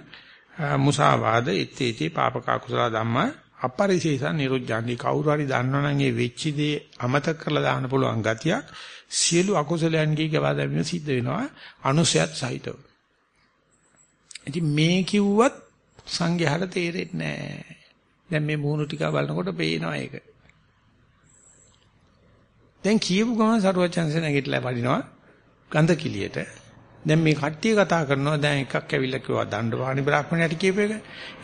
මුසාවාද ඉත්තේති පාපක කුසල ධම්ම අපරිශේෂ නිරුද්ධාන්ති කවුරු හරි දන්නවනම් ඒ වෙච්ච දේ අමතක කරලා දාන්න පුළුවන් ගතියක් සියලු අකුසලයන්ගේ ගවා දැමීම සිද්ධ වෙනවා අනුසයත් සහිතව. ඉතින් මේ කිව්වත් සංඝයාට තේරෙන්නේ නැහැ. දැන් මේ මූණු ටික බලනකොට පේනවා ඒක. දැන් කියපු ගමන් සරුවචන්සේ නැගිටලා වඩිනවා ගඳ කිලියට දැන් මේ කට්ටිය කතා කරනවා දැන් එකක් ඇවිල්ලා කිව්වා දණ්ඩපාණි බ්‍රාහ්මණයට කියපු එක.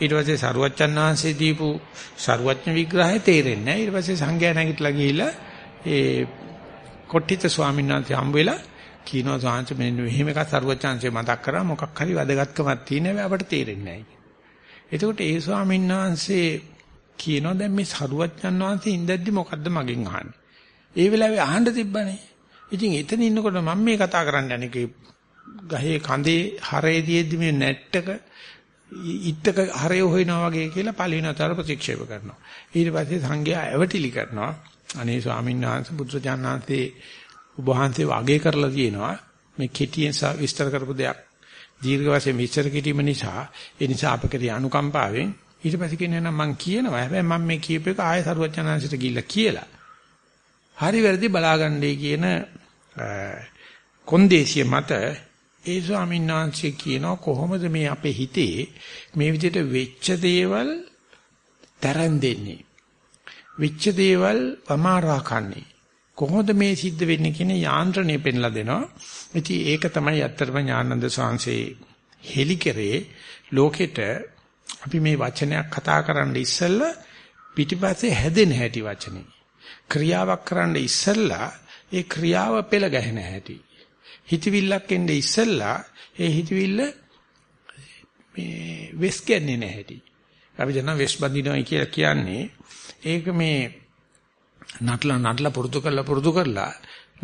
ඊට පස්සේ සරුවච්චන් වහන්සේ දීපු සරුවච්ඥ විග්‍රහය තේරෙන්නේ නැහැ. ඊට පස්සේ සංඝයා නැගිටලා ගිහිල්ලා ඒ කොට්ටිත ස්වාමීන් වහන්සේ හම්බ වෙලා කියනවා සාංශ මෙන්න මෙහෙම එකක් සරුවච්චන්සේ මතක් කරා මොකක් හරි වැදගත්කමක් තියෙන හැබැයි අපට තේරෙන්නේ නැහැ. එතකොට ඒ ස්වාමීන් වහන්සේ කියනවා දැන් මේ සරුවච්චන් වහන්සේ ඉඳද්දි මොකද්ද මගෙන් අහන්නේ? ඒ වෙලාවේ අහන්න තිබ්බනේ. ඉතින් එතන ඉන්නකොට මම මේ කතා කරන්න යන්නේ ගහේ කඳේ හරේදීදී මේ නැට්ටක ඉත්තක හරය හොයනවා වගේ කියලා පළිනතර ප්‍රතික්ෂේප කරනවා. ඊට පස්සේ සංඝයා ඇවටිලි කරනවා. අනේ ස්වාමීන් වහන්සේ බුදුරජාණන් වහන්සේ ඔබ වහන්සේ වාගේ කරලා තියෙනවා. මේ කෙටියෙන් විස්තර කරපු දෙයක් දීර්ඝ වශයෙන් විස්තර කිරීම නිසා ඒ නිසා අපකේ අනුකම්පාවෙන් ඊට පස්සේ කියනවා නම් මම කියනවා හැබැයි මම මේ කියප එක ආයෙ සරුවචනාංශයට ගිහිල්ලා කියලා. හරි වැරදි බලාගන්නයි කියන කොන්දේසිය මත ඒ ස්වාමීන් වහන්සේ කියනවා කොහොමද මේ අපේ හිතේ මේ විදිහට වෙච්ච දේවල් තරන් දෙන්නේ? වෙච්ච දේවල් වමාරා කන්නේ. කොහොමද මේ සිද්ධ වෙන්නේ කියන යාන්ත්‍රණය පෙන්ලා දෙනවා. ඉතින් ඒක තමයි අත්‍තරම ඥානන්ද සාංශේ හෙලි කරේ ලෝකෙට අපි මේ වචනයක් කතා කරන්න ඉස්සෙල්ලා පිටිපස්සේ හැදෙන හැටි වචනේ. ක්‍රියාවක් කරන්න ඉස්සෙල්ලා ඒ ක්‍රියාව පෙළ ගැහෙන හැටි. හිතවිල්ලක් එන්නේ ඉස්සෙල්ලා ඒ හිතවිල්ල මේ වෙස් කියන්නේ නැහැටි. අපි දන්නා වෙස් බඳිනවයි කියලා කියන්නේ ඒක මේ නටලා නටලා පුරුදු කරලා පුරුදු කරලා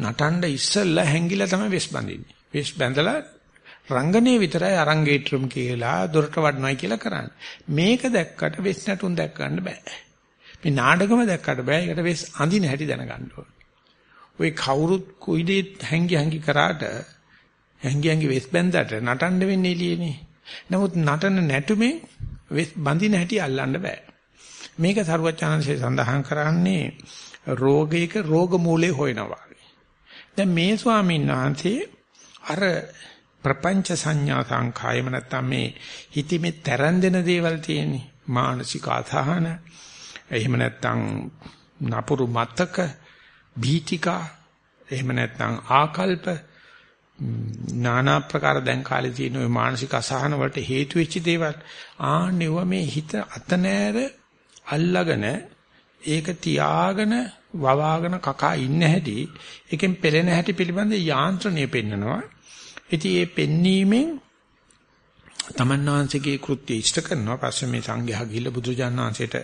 නටන්න ඉස්සෙල්ලා හැංගිලා තමයි වෙස් බඳින්නේ. වෙස් බැඳලා රංගනේ විතරයි අරංගේට්‍රම් කියලා දොරට වඩනවයි කියලා කරන්නේ. මේක දැක්කට වෙස් නටුන් දැක් ගන්න බෑ. මේ නාටකම දැක්කට බෑ. ඒකට වෙස් අඳින හැටි දැනගන්න ඕනේ. ওই කවුරුත් කුයිදේ හැංගි හැංගි කරාට හැංගි හැංගි වෙස් බැන්දට නටන්න වෙන්නේ එළියේනේ. නමුත් නටන නැටුමේ වෙස් බඳින හැටි අල්ලන්න බෑ. මේක සරුවචාන්සේ සඳහන් කරන්නේ රෝගයක රෝග මූලයේ හොයනවා. දැන් මේ ස්වාමීන් වහන්සේ අර ප්‍රපංච සංඥා සංඛායම නැත්තම් මේ හිතීමේ තරන් දෙන දේවල් තියෙන්නේ මානසික අසහන එහෙම නැත්තම් නපුරු මතක භීතිකා එහෙම නැත්නම් ආකල්ප নানা ප්‍රකාර දැන් කාලේ තියෙන ওই මානසික අසහන වලට හේතු වෙච්ච දේවල් ආනෙව මේ හිත අත නෑර අල්ලගෙන ඒක තියාගෙන වවාගෙන කකා ඉන්න හැටි එකෙන් පෙළෙන හැටි පිළිබඳ යාන්ත්‍රණය පෙන්නනවා ඉතින් ඒ පෙන්වීමෙන් තමන්නාංශිකේ කෘත්‍ය ඉෂ්ට කරනවා පස්සේ මේ සංඝයා ගිහිල්ලා බුදුජානනාංශයට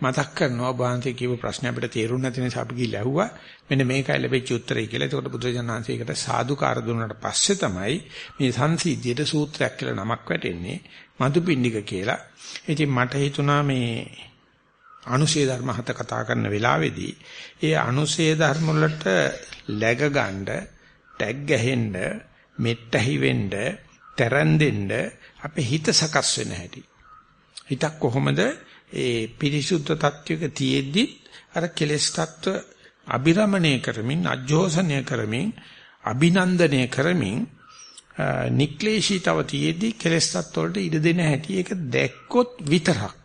මතක් කරනවා බාන්ති කියපු ප්‍රශ්නේ අපිට තේරුම් නැති නිසා අපි ගිහිල්ලා ඇහුවා මෙන්න මේකයි ලැබෙච්ච උත්තරය කියලා. ඒකට බුදුජානනාංශයකට සාදුකාර දුන්නාට පස්සේ තමයි මේ සංසීද්ධියට සූත්‍රයක් කියලා නමක් වැටෙන්නේ මදුපිණ්ඩික කියලා. ඉතින් මට හිතුණා මේ අනුශේ ධර්ම හත කතා කරන වෙලාවේදී ඒ අනුශේ ධර්ම වලට läග ගන්න ටැග් ගහෙන්න මෙට්ටහි වෙන්න තරන් දෙන්න අපේ හිත සකස් වෙන හැටි. හිතක් කොහොමද ඒ පිරිසුද්ධ taත්වික තියෙද්දි අර කෙලෙස් taත්ව අබිරමණය කරමින් අජෝසනය කරමින් අභිනන්දනය කරමින් නික්ලේශීතව තියෙද්දි කෙලෙස් taත්ව වලට ඉඩ දෙන හැටි ඒක දැක්කොත් විතරක්.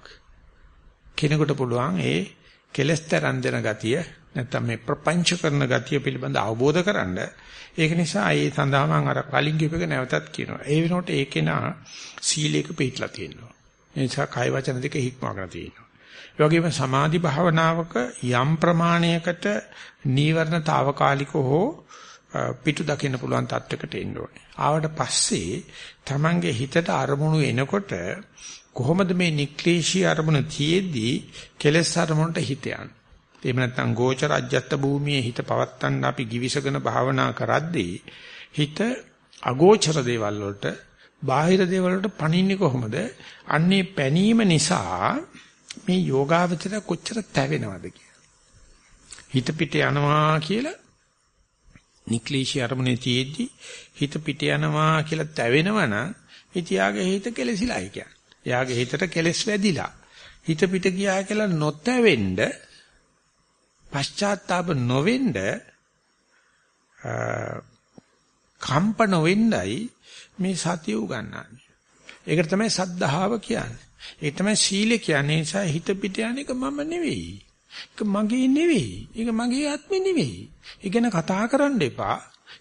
කෙනෙකුට පුළුවන් ඒ කෙලෙස් තරන් දෙන ගතිය නැත්තම් මේ ප්‍රපංච කරන ගතිය පිළිබඳ අවබෝධ කරගන්න ඒක නිසා ඒ සඳහා මම අර කලින් කියපේක නැවතත් කියනවා. ඒ වෙනකොට ඒකේන සීලයක පිටලා තියෙනවා. ඒ නිසා කය වචන දෙක හික්මවගෙන තියෙනවා. ඒ වගේම සමාධි භාවනාවක යම් ප්‍රමාණයකට නීවරණතාවකාලික හෝ පිටු දකින්න පුළුවන් තත්වයකට එන්න ඕනේ. ආවට පස්සේ Tamange හිතට අරමුණු එනකොට කොහොමද මේ නික්ලේශී අරමුණ තියේදී කෙලස් අරමුණට හිත යන්නේ? එහෙම නැත්නම් ගෝචර අජ්‍යත්ත භූමියේ හිත පවත්තන්න අපි givisagena භාවනා කරද්දී හිත අගෝචර දේවල් වලට බාහිර දේවල් වලට පණින්නේ කොහොමද? අන්නේ පැනීම නිසා මේ යෝගාවචර කොච්චර තැවෙනවද හිත පිට යනවා කියලා නික්ලේශී අරමුණේ තියෙද්දි හිත පිට යනවා කියලා තැවෙනවනම් ඉතියාගේ හිත කෙලසිලායි කියන්නේ. එයාගේ හිතට කෙලස් වැදිලා. හිත පිට ගියා කියලා නොතැවෙන්න පශ්චාත්තාප නොවෙන්න කම්පන වෙන්නයි මේ සතිය උගන්වන්නේ. ඒකට තමයි සද්ධාව කියන්නේ. ඒක තමයි සීලය කියන්නේ. ඒ නිසා හිත පිට යන එක මම නෙවෙයි. ඒක මගේ නෙවෙයි. ඒක මගේ ආත්මෙ නෙවෙයි. ඒ ගැන කතා කරන්න එපා.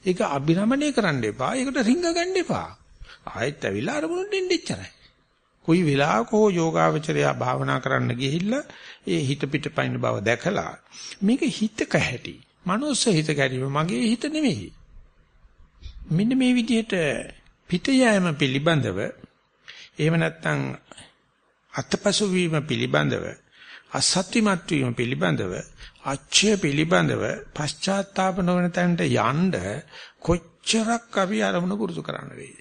ඒක අභිරමණය කරන්න එපා. ඒකට රිංග ගන්න එපා. ආයෙත් ඇවිල්ලා අරමුණට එන්න එච්චරයි. කොයි වෙලාවක හෝ යෝගාවචරය භාවනා කරන්න ගිහිල්ලා ඒ හිත පිටපයින් බව දැකලා මේක හිතක හැටි. මනෝස්ස හිත ගැනීම මගේ හිත නෙමෙයි. මෙන්න මේ විදිහට පිට යෑම පිළිබඳව එහෙම නැත්නම් අත්පසු වීම පිළිබඳව අසත්‍යමත් වීම පිළිබඳව අච්ඡය පිළිබඳව පශ්චාත්තාප නොවන තැනට යන්න කොච්චරක් අපි අරමුණු පුරුදු කරන්න වේද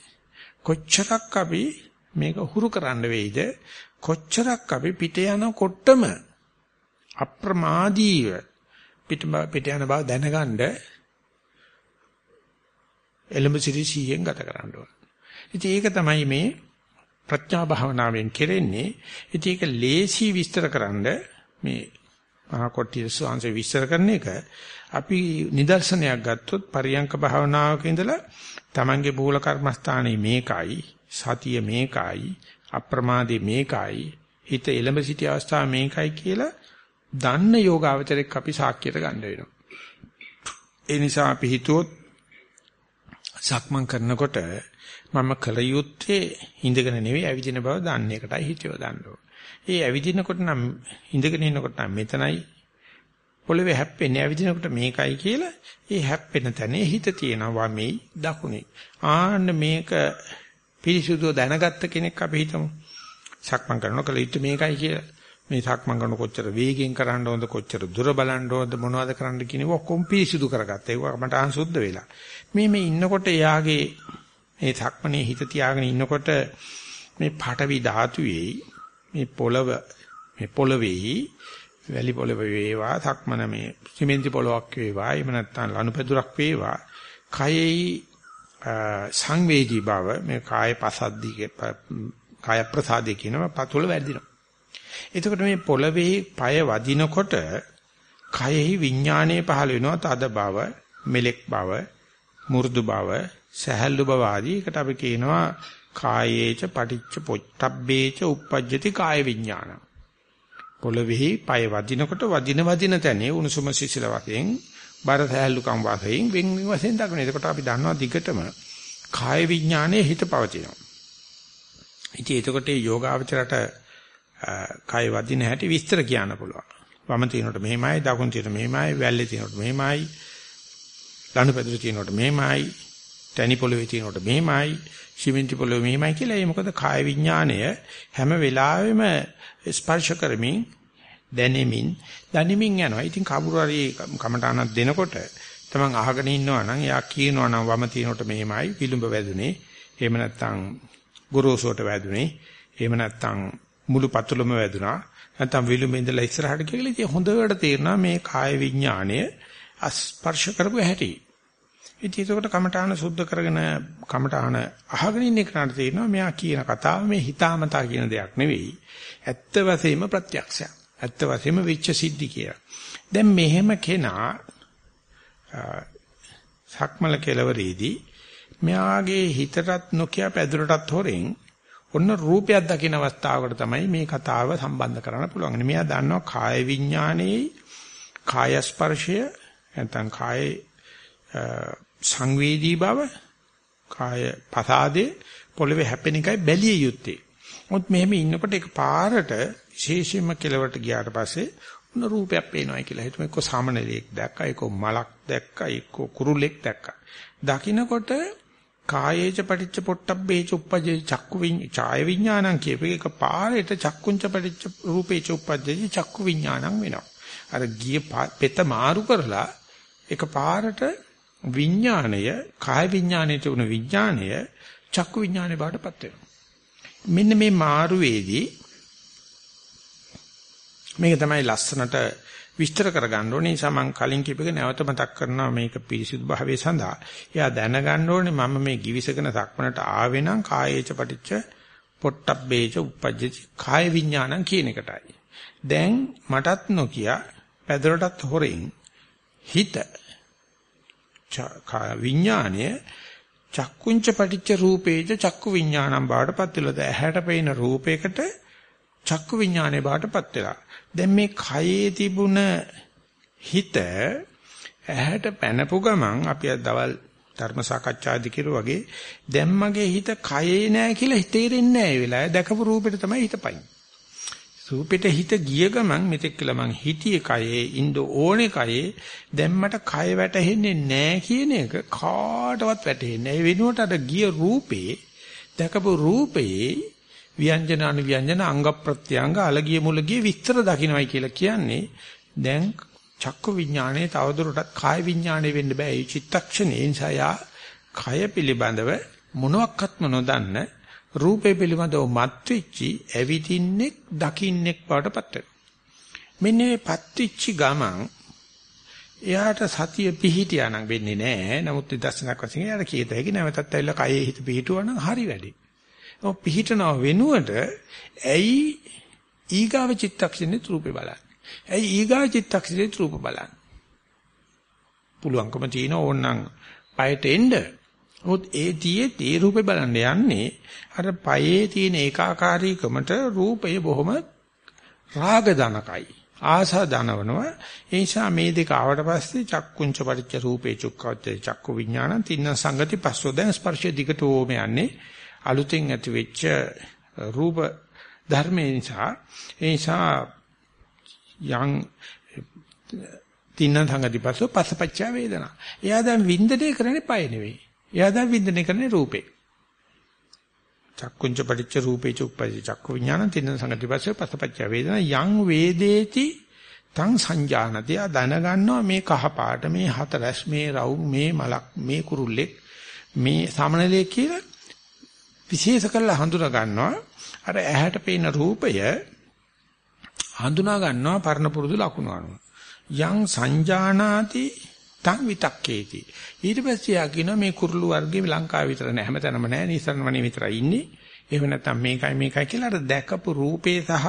කොච්චරක් අපි මේක හුරු කරන්න වෙයිද කොච්චරක් අපි පිට යනකොටම අප්‍රමාදීව පිට පිට යන බව දැනගන්න එළඹ සිටි සීයෙන් ගත කරන්න ඕන. ඉතින් ඒක තමයි මේ ප්‍රඥා භාවනාවෙන් කෙරෙන්නේ. ඉතින් ඒක ලේසි විස්තරකරනද මේ මහා කොට්ටිය සුවංශේ විස්තර කරන එක අපි නිදර්ශනයක් ගත්තොත් පරියංක භාවනාවක ඉඳලා Tamange මූල කර්මස්ථානේ මේකයි සතිය මේකයි අප්‍රමාදේ මේකයි හිත එළඹ සිටි අවස්ථාව මේකයි කියලා දන්න යෝගාවචරයක් අපි සාක්කියට ගන්න වෙනවා. ඒ නිසා අපි හිතුවොත් සක්මන් කරනකොට මම කල යුත්තේ ඉඳගෙන නෙවෙයි ඇවිදින බව දන්න එකටයි හිතියව දාන්න ඕන. ඒ ඇවිදිනකොට නම් ඉඳගෙන ඉන්නකොට නම් මෙතනයි පොළවේ හැප්පෙන්නේ ඇවිදිනකොට මේකයි කියලා ඒ හැප්පෙන තැනේ හිත තියෙනවා මේ දකුණේ. ආන්න මේක පිරිසුදුව දැනගත්ත කෙනෙක් අපි හිතමු. සක්මන් කරනකොට කල යුත්තේ මේකයි කියලා. මේ සක්මන් කරන කොච්චර වේගෙන් කරන්න ඕනද කොච්චර දුර බලන්න ඕනද මොනවද කරන්න කියන එක ඔක්කොම පිරිසිදු කරගත්තා. ඒක මට අහන් සුද්ධ වෙලා. මේ මේ ඉන්නකොට එයාගේ මේ සක්මනේ හිත තියාගෙන ඉන්නකොට මේ පාඨවි ධාතුවේ මේ පොළව මේ පොළවේයි වැලි පොළව වේවා සක්මන මේ සිමෙන්ති පොළවක් වේවා එහෙම නැත්නම් ලනුපැදුරක් වේවා කයෙහි සංවේදී බව මේ කාය පසද්දී කාය ප්‍රසාදේ කියනවා පතුල වැඩිනවා. එතකොට මේ පොළවේ পায় වදිනකොට කයෙහි විඥානයේ පහළ වෙනවා තද බව, මෙලෙක් බව, මු르දු බව, සහැල්ලු බව ආදී එකට අපි කියනවා කායේච පටිච්ච පොට්ටබ්බේච uppajjati කාය විඥාන. පොළොවේ පය වදිනකොට වදින වදින තැනේ උණුසුම සිසිල වශයෙන් බර සහැල්ලුකම් වශයෙන් වෙන් වෙන වශයෙන් දක්වන. එතකොට අපි දන්නවා දිගටම කාය විඥානයේ හිත පවතිනවා. ඉතින් එතකොට මේ යෝගාවචරයට කාය වදින හැටි විස්තර කියන්න පුළුවන්. වම තිනකොට මෙහෙමයි, දකුණු තිනකොට මෙහෙමයි, වැල්ලේ තිනකොට මෙහෙමයි, ලනුපැදුර තිනකොට මෙහෙමයි, තනි පොළවේ තියෙනකොට මෙහෙමයි, සිමෙන්ති පොළවේ මෙහෙමයි කියලා. ඒ මොකද කාය විඥාණය හැම වෙලාවෙම ස්පර්ශ කරමින් දැනෙමින් දැනෙමින් යනවා. ඉතින් කවුරු හරි කමටහනක් දෙනකොට තමන් අහගෙන ඉන්නවා නම් එයා කියනවා නම් වම තියෙනකොට මෙහෙමයි, විලුඹ වැදුනේ. එහෙම නැත්නම් ගොරෝසුවට වැදුනේ. එහෙම නැත්නම් මුළු පතුලම වැදුනා. නැත්නම් විලුඹ ඉඳලා ඉස්සරහට කියලා ඉතින් හොඳට තේරෙනවා මේ කාය විඥාණය ස්පර්ශ කරපු හැටි. ඉතින් ඒකට කමඨාන සුද්ධ කරගෙන කමඨාන අහගෙන ඉන්න කෙනාට තේරෙනවා මෙයා කියන කතාව මේ හිතාමතා කියන දෙයක් නෙවෙයි. ඇත්ත වශයෙන්ම ප්‍රත්‍යක්ෂයක්. ඇත්ත වශයෙන්ම වෙච්ච සිද්ධි කියලා. දැන් මෙහෙම කෙනා සක්මල කෙලවරේදී මෙයාගේ හිතටත් නොකිය පැදුරටත් හොරෙන් ඔන්න රූපයක් දකින අවස්ථාවකට තමයි මේ කතාව සම්බන්ධ කරන්න පුළුවන්. මෙයා දන්නවා කාය විඥානයේ කාය ස්පර්ශය නැත්නම් කාය සංවේදී බව කාය පසාදේ පොළවේ හැපෙන එකයි බැලිය යුත්තේ. මොකද මෙහෙම ඉන්නකොට ඒක පාරට විශේෂයෙන්ම කෙලවට ගියාට පස්සේ උන රූපයක් පේනවා කියලා හිතමු එක්ක සාමනලෙක් දැක්කා එක්ක මලක් දැක්කා එක්ක කුරුල්ලෙක් දැක්කා. දකින්නකොට කායේච පටිච්ච පොට්ටබ්බේච උප්පජේ චක්කු විඤ්ඤාය විඥානං කියපේ එක පාරේට චක්කුංච පටිච්ච රූපේච උප්පජේ චක්කු විඥානං වෙනවා. අර ගිය පෙත මාරු කරලා එක පාරට විඥාණය කාය විඥාණයට උන විඥාණය චක්කු විඥාණය බාටපත් වෙනවා. මෙන්න මේ මාරුවේදී මේක තමයි ලස්සනට විස්තර කරගන්න ඕනේ. නිසා මම කලින් කිව්වක නැවත මතක් කරනවා මේක පිරිසිදු භාවයේ සඳහා. එයා දැනගන්න ඕනේ මම මේ givisකන සක්මනට ආවේ නම් කායේච පටිච්ච පොට්ටබ්බේච උපජ්ජති කාය විඥානං කියන එකටයි. දැන් මටත් නොකිය පැදරටත් හොරෙන් හිත විඥානය චක්කුංච පටිච්ච රූපේජ චක්කු විඥානම් බාටපත් වෙලාද ඇහැට පේන රූපයකට චක්කු විඥානේ බාටපත් වෙලා. දැන් මේ කයේ තිබුණ හිත ඇහැට පැනපු ගමන් අපි අද දවල් ධර්ම සාකච්ඡාදි කිරු වගේ දැන් මගේ හිත කයේ නෑ කියලා තේරෙන්නේ නෑ. ඒ වෙලාවේ දැකපු රූපෙට තමයි හිතපයින්. රූපෙට හිත ගිය ගමන් මෙතෙක් කියලා මං හිතියේ කයේ ඉන්න ඕනේ කයේ දැන් මට කය වැටහෙන්නේ නෑ කියන එක කාටවත් වැටහෙන්නේ නෑ. ඒ වෙනුවට අර ගිය රූපේ දැකපු රූපේ ව්‍යංජන අනුව්‍යංජන අංග ප්‍රත්‍යංග අලගිය මුලගිය විස්තර දකින්නයි කියලා කියන්නේ දැන් චක්ක විඥානයේ තවදුරටත් කාය විඥානය වෙන්න බෑ. ඒ චිත්තක්ෂණේ නිසා යා කය පිළිබඳව මොනවත්ක්ම නොදන්න රූපේ පිළිබඳව මත්විච්චි ඇවිදින්නෙක් දකින්නෙක් බවටපත් වෙනවා. මෙන්න මේ පත්විච්චි ගමන් එයාට සතිය පිහිටියා නම් වෙන්නේ නැහැ. නමුත් නිදර්ශනයක් වශයෙන් එයාට කීත හැකි නැවතත් ඇවිල්ලා කයේ හිත පිහිටුවා නම් හරි වැඩි. ඔව් පිහිටනව වෙනුවට ඇයි ඊගාව චිත්තක්ෂණේ රූපේ බලන්නේ? ඇයි ඊගාව චිත්තක්ෂණේ රූප බලන්නේ? පුළුවන්කම තියෙන ඕනනම් පයට එන්න මොකද ඒ තියේ ඒ රූපේ බලන්න යන්නේ අර පයේ තියෙන ඒකාකාරීකමට රූපය බොහොම රාග දනකයි ආසා දනවනවා ඒ නිසා මේ දෙක ආවට පස්සේ චක්කුංච පරිච්ඡ රූපේ චුක්කවච්ච චක්කු විඥාන තින්න සංගති පස්සෝ දැන් ස්පර්ශ දිගටෝම යන්නේ අලුතෙන් ඇති වෙච්ච රූප ධර්මේ නිසා. ඒ නිසා යම් තින්න සංගති පස්සෝ පස්සපච්ච වේදනා. එයා දැන් වින්දනය කරන්නේ පය නෙවෙයි. එයා දැන් වින්දනය කරන්නේ රූපේ. චක්කුංච පටිච්ච රූපේ චුප්පයි චක්කු විඥාන තින්න සංගතිපස්සේ පස්සපච්ච වේදනා. යං වේදේති තං සංජානති. ආ දැනගන්නවා මේ කහ පාට මේ හතරස් මේ රවුම් මේ මලක් මේ කුරුල්ලෙක් මේ සමනලේ කියලා විශේෂ කරලා හඳුනා ගන්නවා අර ඇහැට පේන රූපය හඳුනා ගන්නවා පරණ පුරුදු ලකුණු අනුව. යං සංජානාති තං විතක්කේති. ඊට පස්සේ යා කියනවා මේ කුරුළු වර්ගේ ලංකාව විතර නෑ. හැමතැනම නෑ. නිසරණ වනේ විතරයි ඉන්නේ. එහෙම නැත්නම් මේකයි මේකයි කියලා අර දැකපු රූපේ සහ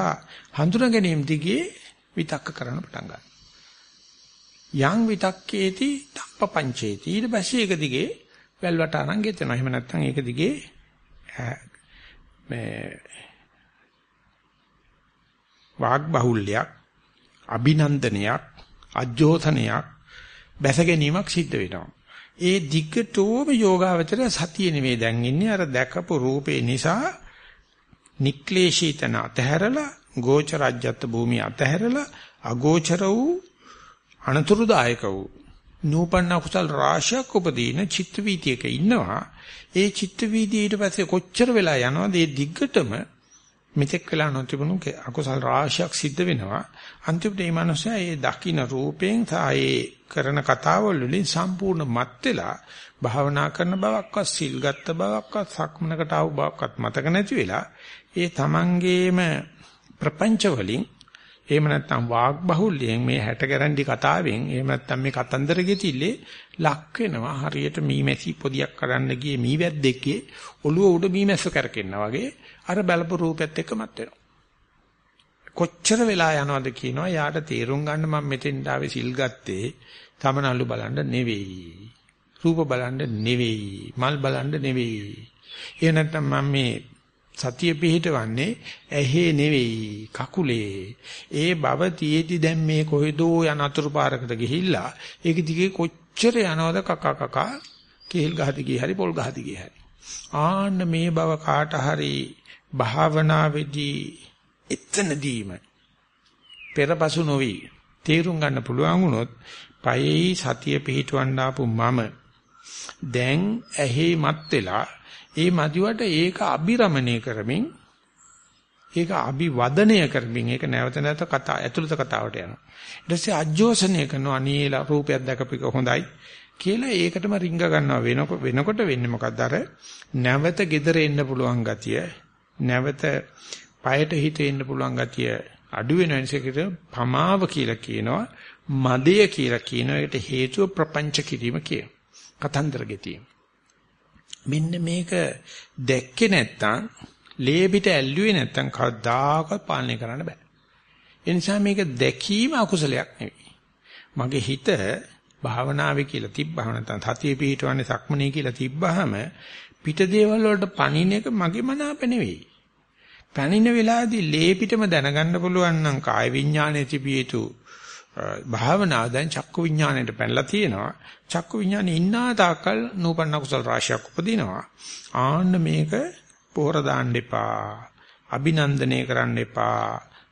හඳුනා ගැනීම දිගේ විතක්ක කරන්න පටන් ගන්නවා. යං විතක්කේති තප්ප පංචේති. ඊට පස්සේ ඒක දිගේ වැල්වට අරන් ගෙතනවා. එහෙම නැත්නම් ඒක දිගේ මේ වාග් බහුල්‍යයක් අභිනන්දනයක් අජෝතනයක් බැස ගැනීමක් සිද්ධ වෙනවා. ඒ දිග්ගටෝම යෝගාවචර සතිය නෙමෙයි දැන් ඉන්නේ. අර දැකපු රූපේ නිසා නික්ලේශීතන අතහැරලා ගෝචරජ්‍යත් භූමිය අතහැරලා අගෝචර වූ අනතුරුදායක වූ නූපන්න කුසල් රාශියක් උපදීන චිත්ත වීතියක ඉන්නවා. ඒ චිත්ත වීදියේ ඊට පස්සේ කොච්චර වෙලා යනවද? ඒ දිග්ගටම මෙතෙක් වෙලා නොතිබුණු අකුසල් රාශියක් සිද්ධ වෙනවා. අන්තිමට මේ මනුස්සයා ඒ දකින්න රූපයෙන් තායේ කරන කතාවල් වලින් සම්පූර්ණ මත් වෙලා භාවනා කරන බවක්වත් සිල් ගත්ත බවක්වත් සක්මනකට ආව බවක්වත් මතක නැති වෙලා ඒ තමන්ගේම ප්‍රපංච වලින් එහෙම නැත්නම් වාග් බහුල්‍යයෙන් මේ 60 ගැරන්ටි කතාවෙන් එහෙම නැත්නම් මේ කතන්දර ගෙතිල්ලේ ලක් වෙනවා. හරියට මීමැසි පොදියක් කරන්න ගියේ මීවැද්දෙක්ගේ ඔළුව උඩ මීමැස්ස කරකෙන්නා වගේ අර බලපු රූපෙත් එක්ක මත් වෙනවා. කොච්චර වෙලා යනවද කියනවා. යාට තීරුම් ගන්න මම මෙතෙන් ආවේ සිල් ගත්තේ තමනල්ලු බලන්න නෙවෙයි. රූප බලන්න නෙවෙයි. මල් බලන්න නෙවෙයි. ඒ නැත්තම් මම මේ සතිය පිහිටවන්නේ ඇහි නෙවෙයි කකුලේ. ඒ බව තියේදි දැන් මේ කොහෙදෝ යන අතුරු පාරකට ගිහිල්ලා ඒක දිගේ කොච්චර යනවද කකා කකා. කෙහෙල් ගහ දිගේ හරි පොල් ගහ දිගේ හරි. ආන්න මේ බව කාට හරි භාවනාවේදී එතනදීම පෙරපසු නොවි තේරුම් ගන්න පුළුවන් වුණොත් පයෙහි සතිය පිහිටවන්න ආපු මම දැන් ඇහි මත් වෙලා ඒ මදිවට ඒක අබිරමණය කරමින් ඒක අභිවදනය කරමින් ඒක නැවත නැවත කතා ඇතුළත කතාවට යනවා. ඊට පස්සේ අජෝසනය කරනවා අනීලා රූපයක් දැකපික හොඳයි කියලා ඒකටම රිංග ගන්නවා. වෙනකොට වෙනකොට වෙන්නේ මොකද්ද අර? නැවත gedere එන්න පුළුවන් ගතිය. නැවත පයට හිත එන්න පුළුවන් ගතිය අඩු වෙන නිසාකට පමාව කියලා කියනවා මදය කියලා කියනවා. ඒකට හේතුව ප්‍රපංච කිරීම කියන කතන්දර ගෙතීම මෙන්න මේක දැක්කේ නැත්තම් ලේ පිට ඇල්ලුවේ නැත්තම් කවදාකවත් පාලනය කරන්න බෑ. ඒ නිසා මේක දැකීම අකුසලයක් නෙවෙයි. මගේ හිත භාවනාවේ කියලා තිබ්බහම නැත්නම් සතිය පිහිටවන්නේ සක්මනේ කියලා තිබ්බහම පිට දේවල් වලට පණින එක මගේ මනාප නෙවෙයි. පැනින වෙලාවේදී ලේ පිටම දැනගන්න පුළුවන් නම් කාය විඥානයේ තිබිය යුතු භාවනාව දැන් චක්කු විඥාණයට පැනලා තියෙනවා. චක්කු විඥානේ ඉන්නා තාක්කල් නූපන්න කුසල රාශියක් උපදිනවා. ආන්න මේක පොහොර දාන්න එපා. අභිනන්දනය කරන්න එපා.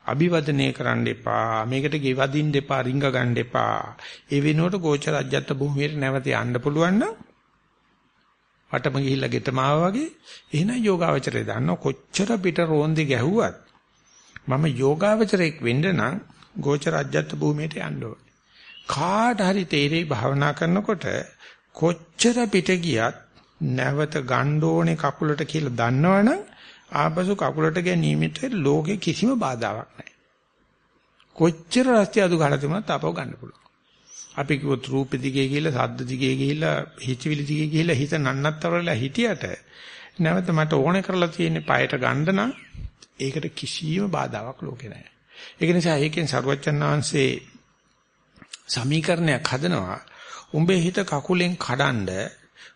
අභිවදනය කරන්න එපා. මේකට ගෙවදින්න එපා, රිංග ගන්න එපා. ඒ වෙනුවට ගෝචර අජ්‍යත්ත භූමියට නැවත යන්න පුළුවන් නම් වටම ගිහිල්ලා ගෙටම ආවා වගේ එහෙනම් යෝගාවචරය දන්නව කොච්චර පිට රෝන්දේ ගැහුවත් මම යෝගාවචරයක් වෙන්න නම් ගෝචර අජ්‍යත්ත භූමියට යන්න ඕනේ. කාට හරි තේරෙයි භාවනා කරනකොට කොච්චර පිට ගියත් නැවත ගන්න ඕනේ කකුලට කියලා දන්නවනම් ආපසු කකුලට ගැනීමට ලෝකේ කිසිම බාධාවක් නැහැ. කොච්චර රස්තිය අඩු ගහලා තිබුණත් ආපහු ගන්න පුළුවන්. අපි කිව්වොත් රූප දිගේ ගිහිල්ලා සද්ද දිගේ ගිහිල්ලා හිතවිලි දිගේ ගිහිල්ලා හිත නන්නත්තරලා හිටියට නැවත මට ඕනේ කරලා තියෙන්නේ পায়ට ගන්න නම් ඒකට කිසියම් බාධාවක් ලෝකේ නැහැ. ඒක නිසා ඒකෙන් සරුවච්චන් වහන්සේ සමීකරණයක් හදනවා. උඹේ හිත කකුලෙන් කඩන්ඩ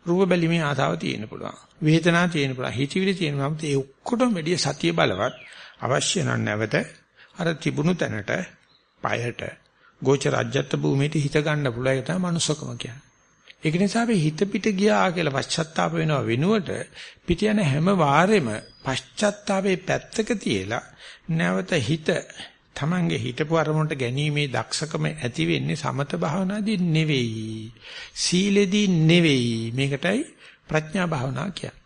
රූප බැලීමේ ආසාව තියෙන්න පුළුවන්. වේදනාව තියෙන්න පුළුවන්. හිතවිලි තියෙන්න පුළුවන්. ඒ ඔක්කොටම මෙඩිය සතිය බලවත් අවශ්‍ය නැවත අර තිබුණු තැනට পায়ට ගෝචර අජ්‍යත්ත භූමියට හිත ගන්න පුළුවන් ඒක තමයි manussකම කියන්නේ. ඒක නිසා අපි හිත පිට ගියා කියලා පශ්චත්තාප වෙනව වෙනුවට පිට යන හැම වාරෙම පශ්චත්තාපේ පැත්තක තියලා නැවත හිත Tamange හිතපු අරමුණට ගැනීමේ දක්ෂකම ඇති වෙන්නේ සමත භාවනාදී නෙවෙයි. සීලෙදී නෙවෙයි. මේකටයි ප්‍රඥා භාවනා කියන්නේ.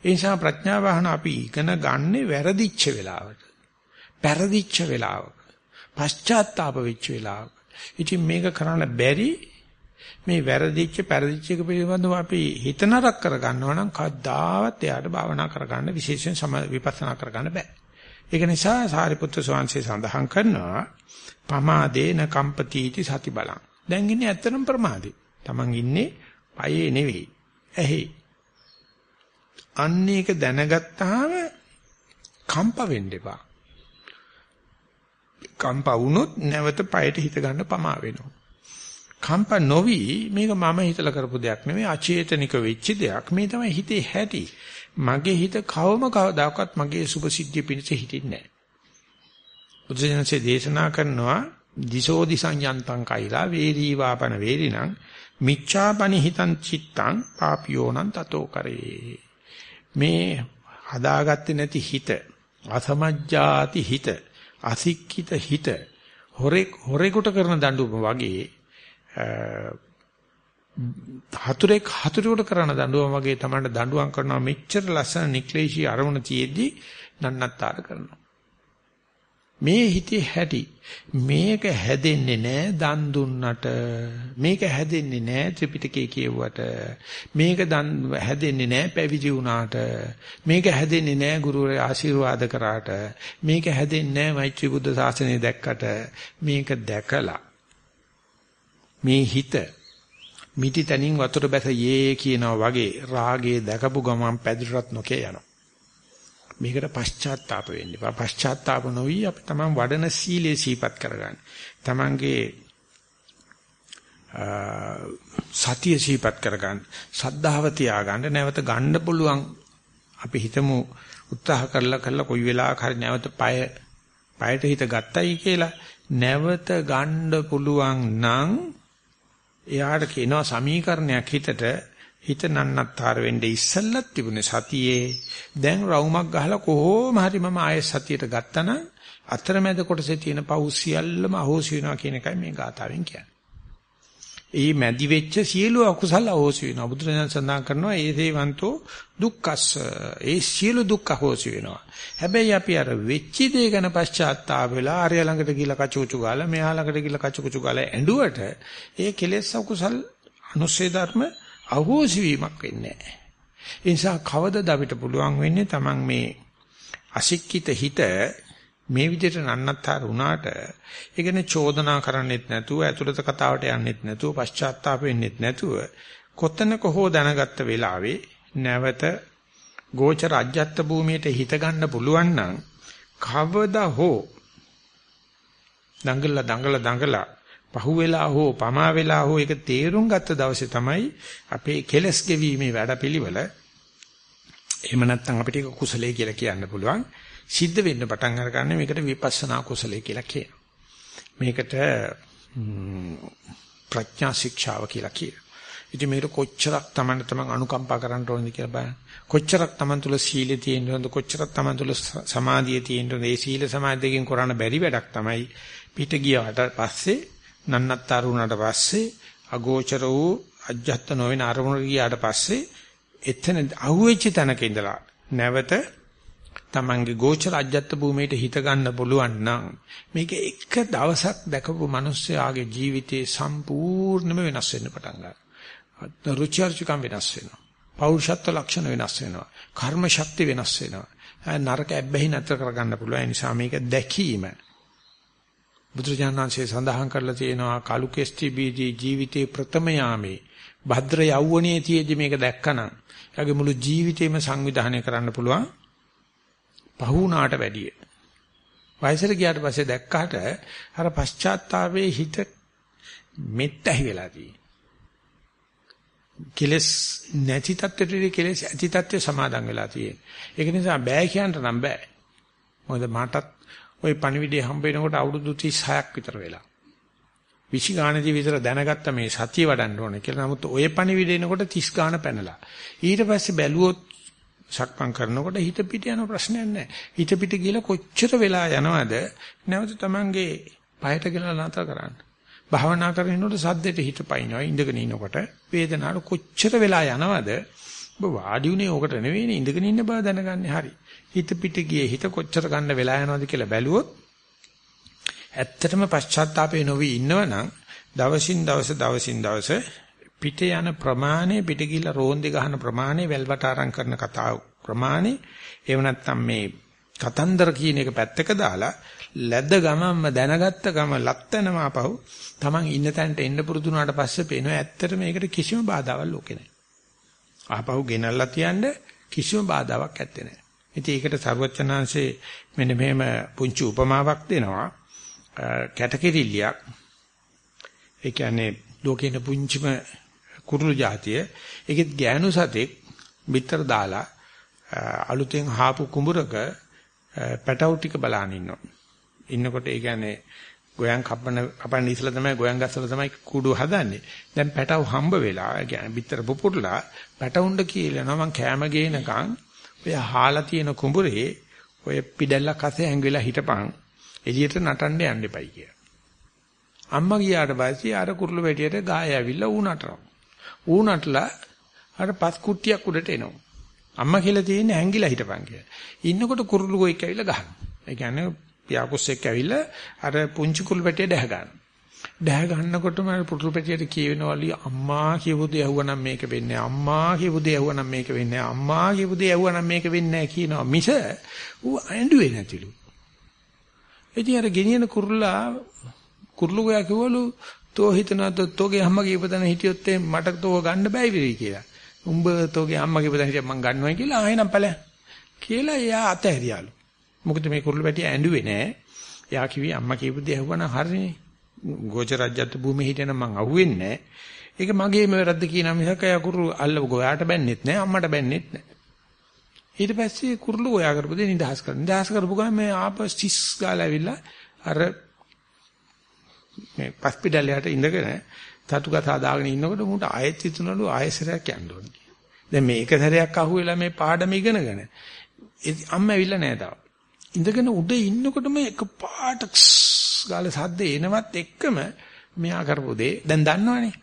ඒ නිසා ප්‍රඥා භාවනා අපි ඉගෙන ගන්නෙ වැරදිච්ච වෙලාවට. පෙරදිච්ච වෙලාවක. පශ්චාත්තාප වෙච්ච වෙලාවක. ඉතින් මේක කරන්න බැරි මේ වැරදිච්ච පෙරදිච්ච එක පිළිබඳව අපි හිත නරක කරගන්නවා නම් කවදාවත් එයාට භාවනා කරගන්න විශේෂයෙන් සම විපස්සනා කරගන්න බෑ. ඒක නිසා සාරිපුත්‍ර ස්වාමීන් සඳහන් කරනවා පමාදේන කම්පතිටි සති බලං. දැන් ඉන්නේ ඇත්තටම ප්‍රමාදේ. Taman ඉන්නේ පයේ නෙවෙයි. ඇහි. අන්න ඒක දැනගත්තාම කම්ප වෙන්න එපා. කම්ප වුණොත් නැවත පයට හිත ගන්න පමා වෙනවා. කම්ප නොවි මේක මම හිතලා කරපු දෙයක් නෙමෙයි අචේතනික වෙච්ච දෙයක්. මේ තමයි හිතේ හැටි. මගේ හිත කවම කවදාකවත් මගේ සුභ සිද්ධිය පිණිස හිටින්නේ නැහැ. බුදුසෙන්සේ දේශනා කරනවා දිසෝ දිසං යන්තං කෛලා වේදී වාපන වේරිණං මිච්ඡාපනි හිතං චිත්තං පාපියෝනං තතෝ කරේ. මේ හදාගත්තේ නැති හිත අසමජ්ජාති හිත අසික්කිත හිත හොරේ හොරේකට කරන දඬුවම වගේ හතුරෙක් හතුරෙකුට කරන දඬුවම වගේ තමයි දඬුවම් කරනවා. මෙච්චර ලස්සන නික්ලේශී අරමුණ තියේදී නන්නත්තර කරනවා. මේ හිතේ හැටි. මේක හැදෙන්නේ නැහැ දන් දුන්නට. මේක හැදෙන්නේ නැහැ ත්‍රිපිටකය කියුවට. මේක දන් හැදෙන්නේ නැහැ පැවිදි වුණාට. මේක හැදෙන්නේ නැහැ ගුරුවරයා ආශිර්වාද කරාට. මේක හැදෙන්නේ නැහැ මෛත්‍රී බුද්ධ ශාසනය දැක්කට. මේක දැකලා මේ හිත මිටි තනින් වතුර බැස යේ කියනවා වගේ රාගයේ දැකපු ගමන් පැදුරත් නොකේ යනවා. මේකට පශ්චාත්තාප වෙන්න එපා. පශ්චාත්තාප නොවි අපි තමන් වඩන සීලේ සීපත් කරගන්න. තමන්ගේ සතිය සීපත් කරගන්න. සද්ධාව තියාගන්න නැවත ගන්න පුළුවන් අපි හිතමු උත්සාහ කරලා කරලා කොයි වෙලාවක හරි නැවත পায় পায়ට හිත ගත්තයි කියලා නැවත ගන්න පුළුවන් නම් එයාට කියනවා සමීකරණයක් හිතට හිත නන්නත්තර වෙන්නේ ඉස්සල්ලත් තිබුණේ සතියේ දැන් රවුමක් ගහලා කොහොම හරි මම ආයෙ සතියට ගත්තනම් අතරමැද කොටසේ තියෙන පව් සියල්ලම අහෝසි වෙනවා කියන එකයි මේ ගාතාවෙන් කියන්නේ. ඒ මැදි වෙච්ච සියලු අකුසල අහෝසි වෙනවා. බුදුරජාණන් සඳහන් කරනවා ඒ දේවන්තෝ දුක්ඛස්ස. ඒ සියලු දුක් අහෝසි වෙනවා. හැබැයි අපි අර වෙච්ච දේ ගැන පශ්චාත්තාප වෙලා ආර්ය ළඟට ගිහලා කචුචු ගාලා මෙහා ළඟට ගිහලා කචුකුචු ගාලා ඇඬුවට ඒ කෙලෙස් අකුසල් අනුසේ ධර්ම අහෝසි වීමක් වෙන්නේ නැහැ. ඒ නිසා කවදද අපිට පුළුවන් වෙන්නේ Taman මේ අසික්කිත හිත මේ විදිහට නන්නත්තර වුණාට ඒ කියන්නේ චෝදනා කරන්නෙත් නැතුව ඇතුළත කතාවට යන්නෙත් නැතුව පශ්චාත්තාප වෙන්නෙත් නැතුව කොතනක හෝ දැනගත්ත වෙලාවේ නැවත ගෝචර අජ්‍යත්ත භූමියට හිත ගන්න පුළුවන් නම් කවදා හෝ දඟලලා දඟලලා දඟලලා පහුවෙලා හෝ පමා වෙලා හෝ ඒක තේරුම් ගත්ත දවසේ තමයි අපේ කෙලස් ගෙවීමේ වැඩපිළිවෙල එහෙම නැත්නම් අපිට ඒක කුසලයේ කියලා කියන්න පුළුවන් සිද්ධ වෙන්න පටන් අරගන්නේ මේකට විපස්සනා කුසලයේ කියලා කියනවා මේකට ප්‍රඥා ශික්ෂාව කියලා කියනවා. ඉතින් මේකට කොච්චරක් Taman තමන් අනුකම්පා කරන්න ඕනද කියලා බලන්න. කොච්චරක් Taman තුල සීලය තියෙන්න ඕනද කොච්චරක් Taman තුල සමාධිය තියෙන්න ඕනද මේ සීල සමාධි දෙකෙන් කරන්න බැරි වැඩක් තමයි පිට ගියාට පස්සේ නන්නත්තර වුණාට පස්සේ අගෝචර වූ අජ්ජත් නොවන අරමුණ ගියාට පස්සේ එතන අහුවෙච්ච තැනක ඉඳලා නැවත තමන්ගේ ගෝචර අජ්ජත් භූමියට හිත ගන්න පුළුවන් නම් මේක එක දවසක් දැකපු මිනිස්යාගේ ජීවිතේ සම්පූර්ණයෙන්ම වෙනස් වෙන්න පටන් ගන්නවා. රුචිර්චකම් වෙනස් වෙනවා. පෞරුෂත්ව ලක්ෂණ වෙනස් වෙනවා. කර්ම ශක්තිය වෙනස් වෙනවා. නරක ඇබ්බැහි නැතර කරගන්න පුළුවන්. ඒ නිසා මේක දැකීම බුදුරජාණන්සේ සඳහන් කරලා තියෙනවා කලුකෙස්ටි බීජී ජීවිතේ ප්‍රථම යාමේ භද්‍ර යෞවනයේ තියේදී මේක දැක්කනම් එයාගේ මුළු ජීවිතේම සංවිධානය කරන්න පුළුවන් පහුණාට වැඩිය. වයසට ගියාට පස්සේ දැක්කාට අර පශ්චාත්තාපයේ හිත මෙත්තහි වෙලා තියෙනවා. කෙලස් නැති තත්ත්වෙට කෙලස් ඇති තත්ත්වය සමාදන් වෙලා තියෙනවා. ඒක නිසා බෑ කියන්න නම් බෑ. මොකද මටත් ওই පණිවිඩය හම්බ වෙනකොට අවුරුදු 36ක් විතර වෙලා. විසි ගානදී විතර දැනගත්ත මේ සතිය වඩන්න ඕනේ කියලා. නමුත් ওই පණිවිඩ එනකොට 30 ගාන පැනලා. ඊට පස්සේ බැලුවොත් සක්මන් කරනකොට හිත පිට යන ප්‍රශ්නයක් නැහැ. හිත පිට ගිහලා කොච්චර වෙලා යනවද නැවත තමන්ගේ පයට ගලලා නතර කරන්න. භාවනා කරනකොට සද්දෙට හිත පයින්නවා ඉඳගෙන ඉනකොට වේදනාවට කොච්චර වෙලා යනවද ඔබ වාඩි උනේ ඕකට නෙවෙයිනේ ඉඳගෙන ඉන්න බව දැනගන්නේ හරි. හිත පිට ගියේ හිත කොච්චර ගන්න වෙලා යනවද කියලා බැලුවොත් ඇත්තටම පශ්චාත්තාපේ නොවි ඉන්නවනම් දවසින් දවස දවසින් දවස පිට යන ප්‍රමාණය පිට ගිහිල්ලා රෝන්දි ගහන ප්‍රමාණය වැල්වට ආරම් කරන කතාව ප්‍රමාණය එහෙම නැත්නම් මේ කතන්දර කියන එක පැත්තක දාලා ලැද්ද ගමම්ම දැනගත්ත ගම ලත්තනම ආපහු Taman ඉන්න තැනට එන්න පුරුදු වුණාට පස්සේ පේනවා ඇත්තට මේකට කිසිම බාධාවක් ලෝකේ නැහැ. ආපහු ගෙනල්ලා තියන්න කිසිම බාධාවක් ඇත්තේ නැහැ. ඉතින් ඒකට සර්වචනාංශේ මෙන්න මෙහෙම පුංචි උපමාවක් දෙනවා. කැටකිරිල්ලියක්. ඒ කියන්නේ ලෝකේන පුංචිම කුරුළු జాතිය. ඒකෙත් ගෑනු සතෙක් පිටර දාලා අලුතෙන් හාපු කුඹරක පැටවු ටික බලන් ඉන්නවා. ඉන්නකොට ඒ කියන්නේ ගෝයන් කපන කපන ඉස්සලා තමයි ගෝයන් ගස්සලා තමයි කුඩු හදන්නේ. දැන් පැටව හම්බ වෙලා කියන්නේ පිටර පුපුරලා පැටවුන්ට කියලා නෝ මං කැම ගේනකම් ඔය හාලා තියෙන කුඹුරේ ඔය පිඩැල්ලක් අසේ හැංගිලා හිටපන් එළියට නටන්න යන්න එපයි කියලා. අම්මා ගියාට පස්සේ අර කුරුළු වැටියට ගාය ඇවිල්ලා ඌ නටනවා. ඌ නටලා අර පස් කුට්ටියක් උඩට එනවා. අම්මා කියලා තියෙන්නේ හැංගිලා හිටපන් කියලා. ඉන්නකොට කුරුළු ගොයික් ඇවිල්ලා ගහනවා. ඒ කියන්නේ පියාකුස්සෙක් ඇවිල්ලා අර පුංචි කුරුළු පැටිය දැහ ගන්නවා. දැහ ගන්නකොටම අර පුරුළු පැටියට කියවෙනවලු අම්මා කියපු දේ ඇහුවනම් මේක වෙන්නේ අම්මා කියපු දේ ඇහුවනම් මේක වෙන්නේ අම්මා කියපු දේ ඇහුවනම් මේක වෙන්නේ කියනවා මිස ඌ ඇඬුවේ නැතිලු. ඉතින් අර ගෙනියන කුරුල්ලා කුරුළු ගයා කිව්වලු තෝ හිතනවාද තෝගේ අම්මා කියපදන හිටියොත් මට තෝ ගන්න බෑ විරි කියලා. උඹ තෝගේ අම්මා කියපදන හිටිය මං ගන්නවා කියලා ආයෙනම් ඵලයන් කියලා එයා අතහැරියාලු. මොකද මේ කුරුළු පැටිය ඇඬුවේ නෑ. එයා කිව්වේ අම්මා කියපු දේ ඇහුවනම් හරිනේ. ගෝචරජ්‍යත් භූමියේ හිටියනම් මං අහුවෙන්නේ නෑ. ඒක මගේම වැරද්ද කියනවා මිසක එයා කුරුළු අල්ල ගෝයාට බැන්නෙත් නෑ අම්මට බැන්නෙත් නෑ. ඊට පස්සේ කුරුළු ගෝයා කරපු දේ නිදහස් කරනවා. නිදහස් කරපු ගමන් මේ ආපස් තිස් ගාලා ඇවිල්ලා අර මේ පස්පිඩලයට ඉඳගෙන තටු කතා දාගෙන ඉන්නකොට මුට ආයෙත් හිතුනලු ආයෙසරයක් යන්න ඕනේ. දැන් මේ එක සැරයක් අහුවෙලා මේ පාඩම ඉගෙනගෙන අම්මා ඇවිල්ලා නැහැ තාම. ඉඳගෙන උඩ ඉන්නකොටම එක පාට ගාල සද්ද එනවත් එක්කම මෙයා කරපු දේ දැන් දන්නවනේ.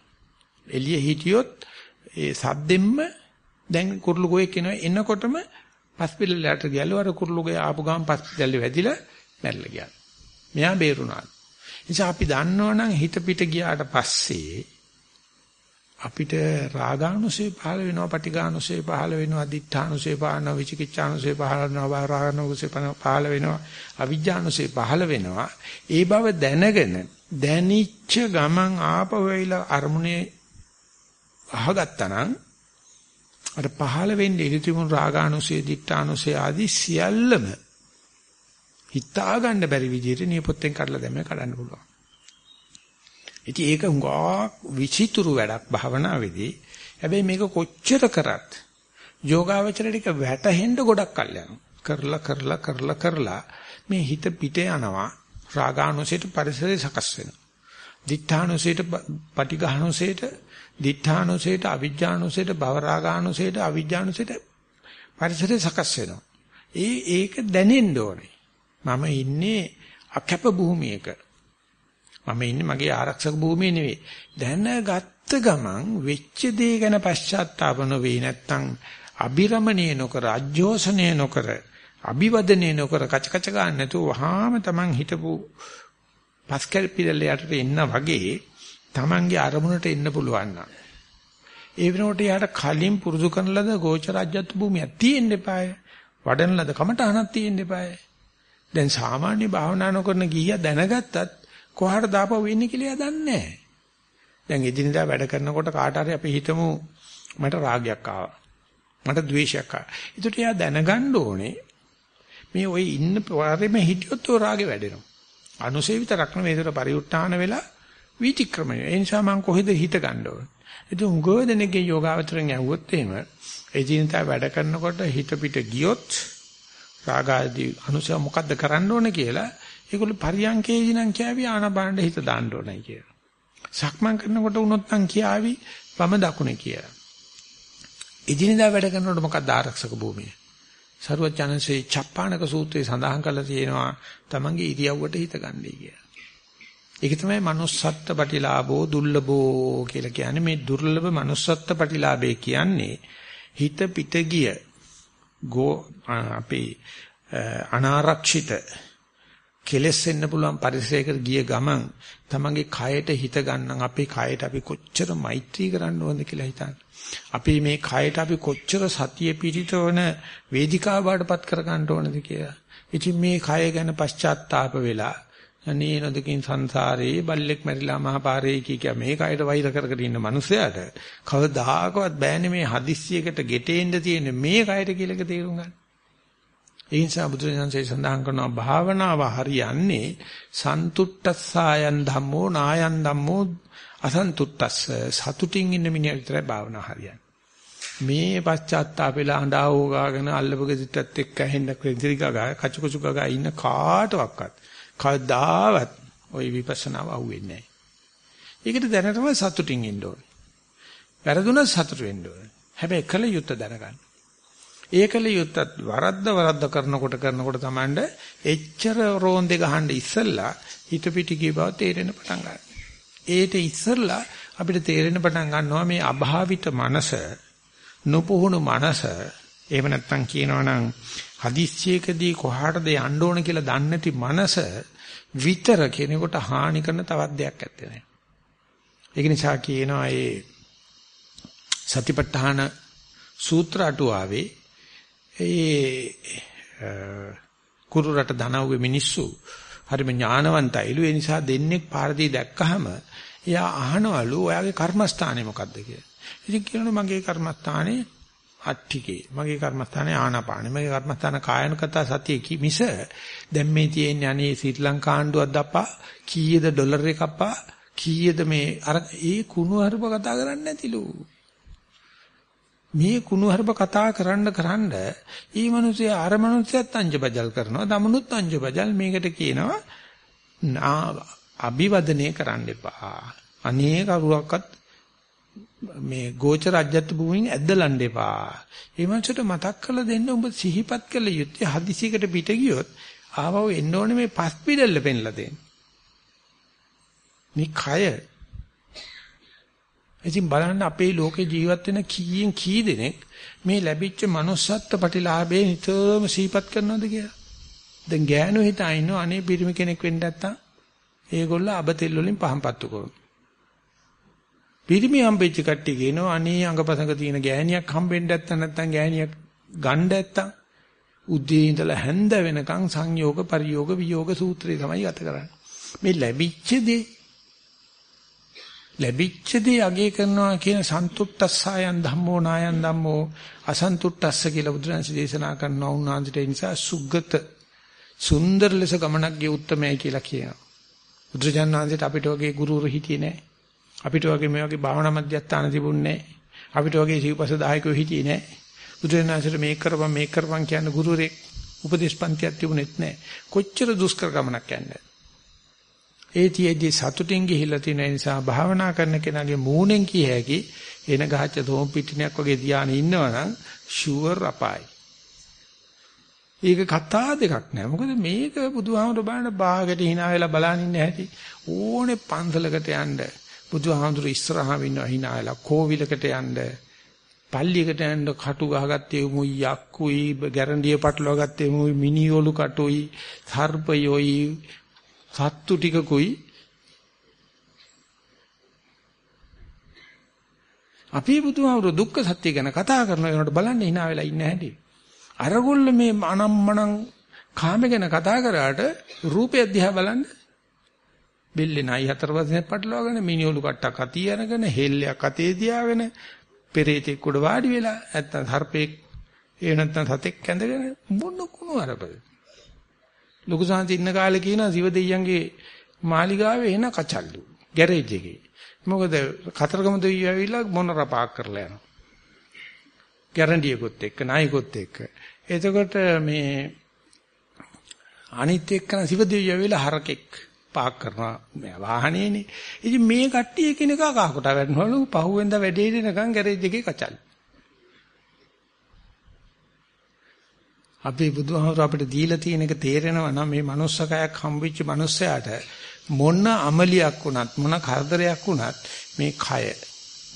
එළිය හිටියොත් ඒ සද්දෙම්ම දැන් කුරුළු ගොයෙක් එනවා එනකොටම පස්පිල්ලට ගියලු අර කුරුළු ගොය ආපු ගමන් පස්පිල්ලේ වැදිලා මැරිලා ගියා. මෙයා බේරුණා. නිසා අපි දන්නවනම් හිත පිට ගියාට පස්සේ අපිට රාගානුසය පහළ වෙනවා, පටිඝානුසය පහළ වෙනවා, දිඨානුසය පහළ වෙනවා, විචිකිච්ඡානුසය පහළ වෙනවා, රාගානුසය පහළ වෙනවා, අවිජ්ජානුසය පහළ වෙනවා. ඒ බව දැනගෙන දැනිච්ච ගමන් ආපහු වෙයිලා අරමුණේ අහගත්තා අර පහළ වෙන්නේ ඉරිතිමුන් රාගානුසය, දිඨානුසය ආදී සියල්ලම හිතා ගන්න බැරි විදිහට නියපොත්තෙන් කඩලා දැම්ම කඩන්න පුළුවන්. ඉතින් ඒක හුඟා විචිතුරු වැඩක් භාවනාවේදී. හැබැයි මේක කොච්චර කරත් යෝගාවචරයට වැටහෙන්න ගොඩක් කල් කරලා කරලා කරලා කරලා මේ හිත පිට යනවා රාගානුසයට පරිසරය සකස් වෙනවා. දිඨානුසයට පටිඝානුසයට දිඨානුසයට අවිජ්ජානුසයට භවරාගානුසයට අවිජ්ජානුසයට පරිසරය සකස් වෙනවා. ඒ ඒක දැනෙන්න ඕනේ. මම ඉන්නේ අකැප භූමියක. මම ඉන්නේ මගේ ආරක්ෂක භූමියේ නෙවෙයි. දැනගත්ත ගමන් වෙච්ච දේ ගැන පශ්චාත්තාප නොවේ නැත්තම් අබිරමණේ නොකර අජෝසනේ නොකර අභිවදනේ නොකර කච කච ගන්න නැතුව වහාම Taman හිටපු පස්කල් පිළල යටට එන්න වගේ Tamanගේ අරමුණට එන්න පුළුවන් නම්. ඒ වෙනකොට යාට කලින් පුරුදු කරන ලද ගෝචර රාජ්‍යත්ව භූමියක් තියෙන්න එපාය. වඩන ලද කමටහනක් තියෙන්න එපාය. දැන් සාමාන්‍ය භාවනා නොකරන ගිහියා දැනගත්තත් කොහාට දාපව වෙන්නේ කියලා දන්නේ නැහැ දැන් එදිනදා වැඩ කරනකොට කාට හරි අපි හිතමු මට රාගයක් ආවා මට ද්වේෂයක් ආවා ඒකට එයා දැනගන්න ඕනේ මේ ওই ඉන්න වාරෙම හිටියොත් ඔය රාගෙ වැඩෙනවා. අනුසේ විතරක් නෙවෙයි ඒතර පරිඋත්ථාන වෙලා විතික්‍රමය. ඒ නිසා මම කොහෙද හිත ගන්න ඕන. ඒක උගෝ දෙනගේ යෝගාවචරයෙන් ඇහුවොත් එහෙම ඒ ජීවිතය වැඩ කරනකොට හිත පිට ගියොත් රාගාදී අනුසය මොකද්ද කරන්න ඕන කියලා ඒගොල්ලෝ පරියන්කේදී නම් කියාවි ආනබාණ්ඩ හිත දාන්න ඕනයි කියලා. සක්මන් කරනකොට වුණොත් නම් කියාවි වම දකුණේ කියලා. එදිනෙදා වැඩ කරනකොට මොකක්ද ආරක්ෂක භූමිය? සරුවචනසේ චප්පාණක සූත්‍රයේ සඳහන් කරලා තියෙනවා තමන්ගේ ඉරියව්වට හිත ගන්නයි කියලා. ඒක තමයි manussත්ත්ව ප්‍රතිලාභෝ දුර්ලභෝ කියලා කියන්නේ මේ දුර්ලභ manussත්ත්ව ප්‍රතිලාභේ කියන්නේ හිත පිට ගිය ගෝ අපේ අනාරක්ෂිත කෙලස් වෙන්න පුළුවන් පරිසරයකට ගිය ගමන් තමන්ගේ කයට හිත ගන්න අපේ කයට අපි කොච්චර මෛත්‍රී කරන්න ඕනද කියලා හිතන්න. අපි මේ කයට අපි කොච්චර සතිය පිටිටවන වේදිකාව බාටපත් කර ගන්න ඕනද කියලා. ඉතින් මේ කය ගැන පශ්චාත්තාප වෙලා අනේ නොදකින් සංසාරේ බල්ලෙක් මැරිලා මහපාරේ කිය කිය මේ කයට වෛර කර කර ඉන්න මිනිසයාට කවදාකවත් බෑනේ මේ හදිස්සියකට ගෙටෙන්න තියෙන මේ කයට කියලාක තේරුම් ගන්න. ඒ නිසා බුදුරජාණන්සේ සඳහන් කරනවා භාවනාව හරියන්නේ සන්තුට්ඨස්සායන් ධම්මෝ නායන් ධම්මෝ අසන්තුට්ටස්ස සතුටින් ඉන්න මිනිහා විතරයි භාවනා හරියන්නේ. මේ පශ්චාත්තාපෙලා අඬාවෝ ගාගෙන අල්ලපගෙදිටත් එක්ක ඇහෙන්න ක්‍රෙන්දිරිකා කචුකුචු ගා ඉන්න කාටවත් කවදාවත් ওই විපස්සනාව අහුවෙන්නේ නැහැ. ඒකට දැනටම සතුටින් ඉන්න ඕනේ. වැරදුනත් සතුට වෙන්න ඕනේ. හැබැයි කල යුත්ත දැනගන්න. ඒකල යුත්තත් වරද්ද වරද්ද කරනකොට කරනකොට Tamande එච්චර රෝන්දේ ගහන්න ඉස්සෙල්ලා හිත පිටි ගිය බව තේරෙන පටන් ගන්නවා. ඒට ඉස්සරලා අපිට තේරෙන පටන් ගන්නවා මේ අභාවිත මනස නොපුහුණු මනස එහෙම නැත්නම් කියනවනම් හදිස්සියකදී කොහාටද යන්න ඕන කියලා දන්නේ නැති මනස විතර කෙනෙකුට හානි කරන තවත් දෙයක් ඇත්තේ නැහැ. ඒක නිසා කියනවා ඒ සතිපට්ඨාන සූත්‍ර අටුවාවේ ඒ කුරු රට ධනව්වේ මිනිස්සු හරිම ඥානවන්තයිලු ඒ නිසා දෙන්නෙක් පාරදී දැක්කහම එයා අහනවලු ඔයාගේ කර්මස්ථානේ මොකද්ද කියලා. ඉතින් කියනවා මගේ කර්මස්ථානේ අට්ටිකේ. මගේ කර්මස්ථානේ ආනාපානේ. මගේ කර්මස්ථාන කායනකත සතිය මිස දැන් මේ තියෙන්නේ අනේ ශ්‍රී ලංකා ආණ්ඩුවක් දප්පා කීයද ඩොලර් එකක් අප්පා කීයද මේ අර ඒ කුණු හරප කතා කරන්නේ නැතිලු. මේ කුණු හරප කතා කරන්න කරන්න ඊ මිනිස්සේ අර මිනිස්සෙත් අංජබජල් කරනවා. දමනුත් අංජබජල් මේකට කියනවා අභිවදනය කරන්න එපා. අනේ කරුවක්වත් මේ ගෝචර රජ්‍යත් භූමියෙන් ඇද්දලන්න එපා. ඒ මනසට මතක් කරලා දෙන්න ඔබ සිහිපත් කළ යුත්තේ හදිසියකට පිට ගියොත් ආවව එන්න ඕනේ මේ පස් පිටල්ල පෙන්ලා දෙන්න. මේ කය ඉතින් බලන්න අපේ ලෝකේ ජීවත් වෙන කීයෙන් කී දෙනෙක් මේ ලැබිච්ච manussත්ත්ව ප්‍රතිලාභේ නිතරම සිහිපත් කරනවද කියලා. දැන් ගෑනු හිතා ඉන්නව අනේ පිරිමි කෙනෙක් වෙන්න නැත්තම් ඒගොල්ලෝ අබතෙල් වලින් පහන් පත්තු කරනවා. පිරිමි හම්බෙච්ච කට්ටිය කියනවා අනේ අඟපසඟ තියෙන ගෑණියක් හම්බෙන්න නැත්තම් නැත්තම් ගෑණියක් ගන්න නැත්තම් උදේ ඉඳලා හැන්ද වෙනකන් සංයෝග පරියෝග වියෝග සූත්‍රය තමයි ගත කරන්නේ. මේ ලැබිච්ච දේ ලැබිච්ච දේ අගය කරනවා කියන සන්තුට්ඨස්සයන් ධම්මෝ නායන් ධම්මෝ අසන්තුට්ඨස්ස කියලා බුදුරජාණන් දේශනා කරනවා උන්වහන්සේට ඒ නිසා සුගත සුන්දර ලෙස ගමනක් ගිය උත්මයයි කියලා කියනවා. බුදුරජාණන් වහන්සේට අපිට වගේ ගුරුවරු හිටියේ නැහැ. අපිට වගේ මේ වගේ භාවනා මධ්‍යස්ථාන තිබුණේ නැහැ. අපිට වගේ සිව්පස දායකයෝ හිටියේ නැහැ. බුදුරජාණන් වහන්සේට මේක කරපන් මේක කරපන් කියන ගුරුවරයෙක් උපදේශ පන්තියක් තිබුණෙත් නැහැ. කොච්චර දුෂ්කර ගමනක් යන්නේ. ඒ තියේදී සතුටින් ගිහිල්ලා තියෙන නිසා භාවනා කරන කෙනාගේ මූණෙන් කිය හැකි එන ගහච්ච තෝම් පිටිනියක් වගේ ධානය ඉන්නවනම් ෂුවර් අපායි. ඒක කතා දෙකක් නෑ. මොකද මේක බුදුහාමුදුර බලන්න බාගට hina වෙලා බලන් ඉන්න හැටි ඕනේ පන්සලකට යන්න බුදුහාමුදුර ඉස්සරහා ඉන්නවා hina වෙලා කෝවිලකට යන්න පල්ලියකට යන්න කටු ගහගත්තේ මුයි යක්කුයි ගැරන්ඩිය පටලවා ගත්තේ මුයි මිනිඔලු කටුයි සර්පයෝයි සත්තු ටිකකුයි අපි බුදුහාමුදුර දුක්ඛ සත්‍ය ගැන කතා කරන වෙනකොට බලන්න hina වෙලා ඉන්න හැටි. අරගොල්ල මේ අනම්මනම් කාම ගැන කතා කරාට රූපය දිහා බලන්න. බෙල්ලේ නයි හතර පස්සේ පටලවාගෙන මිනිඔලු කට්ටක් අතිය අරගෙන හෙල්ලයක් අතේ තියාගෙන පෙරේතෙක් උඩ වාඩි වෙලා නැත්තම් සර්පෙක් ඒ නැත්තම් සතෙක් ඇඳගෙන මොන කුණු අරපද. ලොකු සාන්ති ඉන්න කාලේ කියනවා සිව දෙයියන්ගේ මාලිගාවේ එන කචල්ලු ගෑරේජ් එකේ. මොකද කතරගම දෙවියෝ ඇවිල්ලා මොන රපාක් කරලා යනවා? ගැරන්ඩියකොත් එක්ක නායකොත් එක්ක. එතකොට මේ අනිත් එක්කන සිවදෙවිය වෙලා හරකෙක් පාක් කරනවා. වාහනේනේ. ඉතින් මේ කට්ටිය කෙනෙක් කහකට වැටෙනවලු පහුවෙන්ද වැඩේ දෙනකන් ගෑරේජ් එකේ කචල්. අපේ බුදුහාමර අපිට දීලා තියෙන එක තේරෙනවා නම් මේ manussකයක් හම්බෙච්ච මිනිස්සයාට මොන අමලියක් වුණත් මොන කරදරයක් වුණත් මේ කය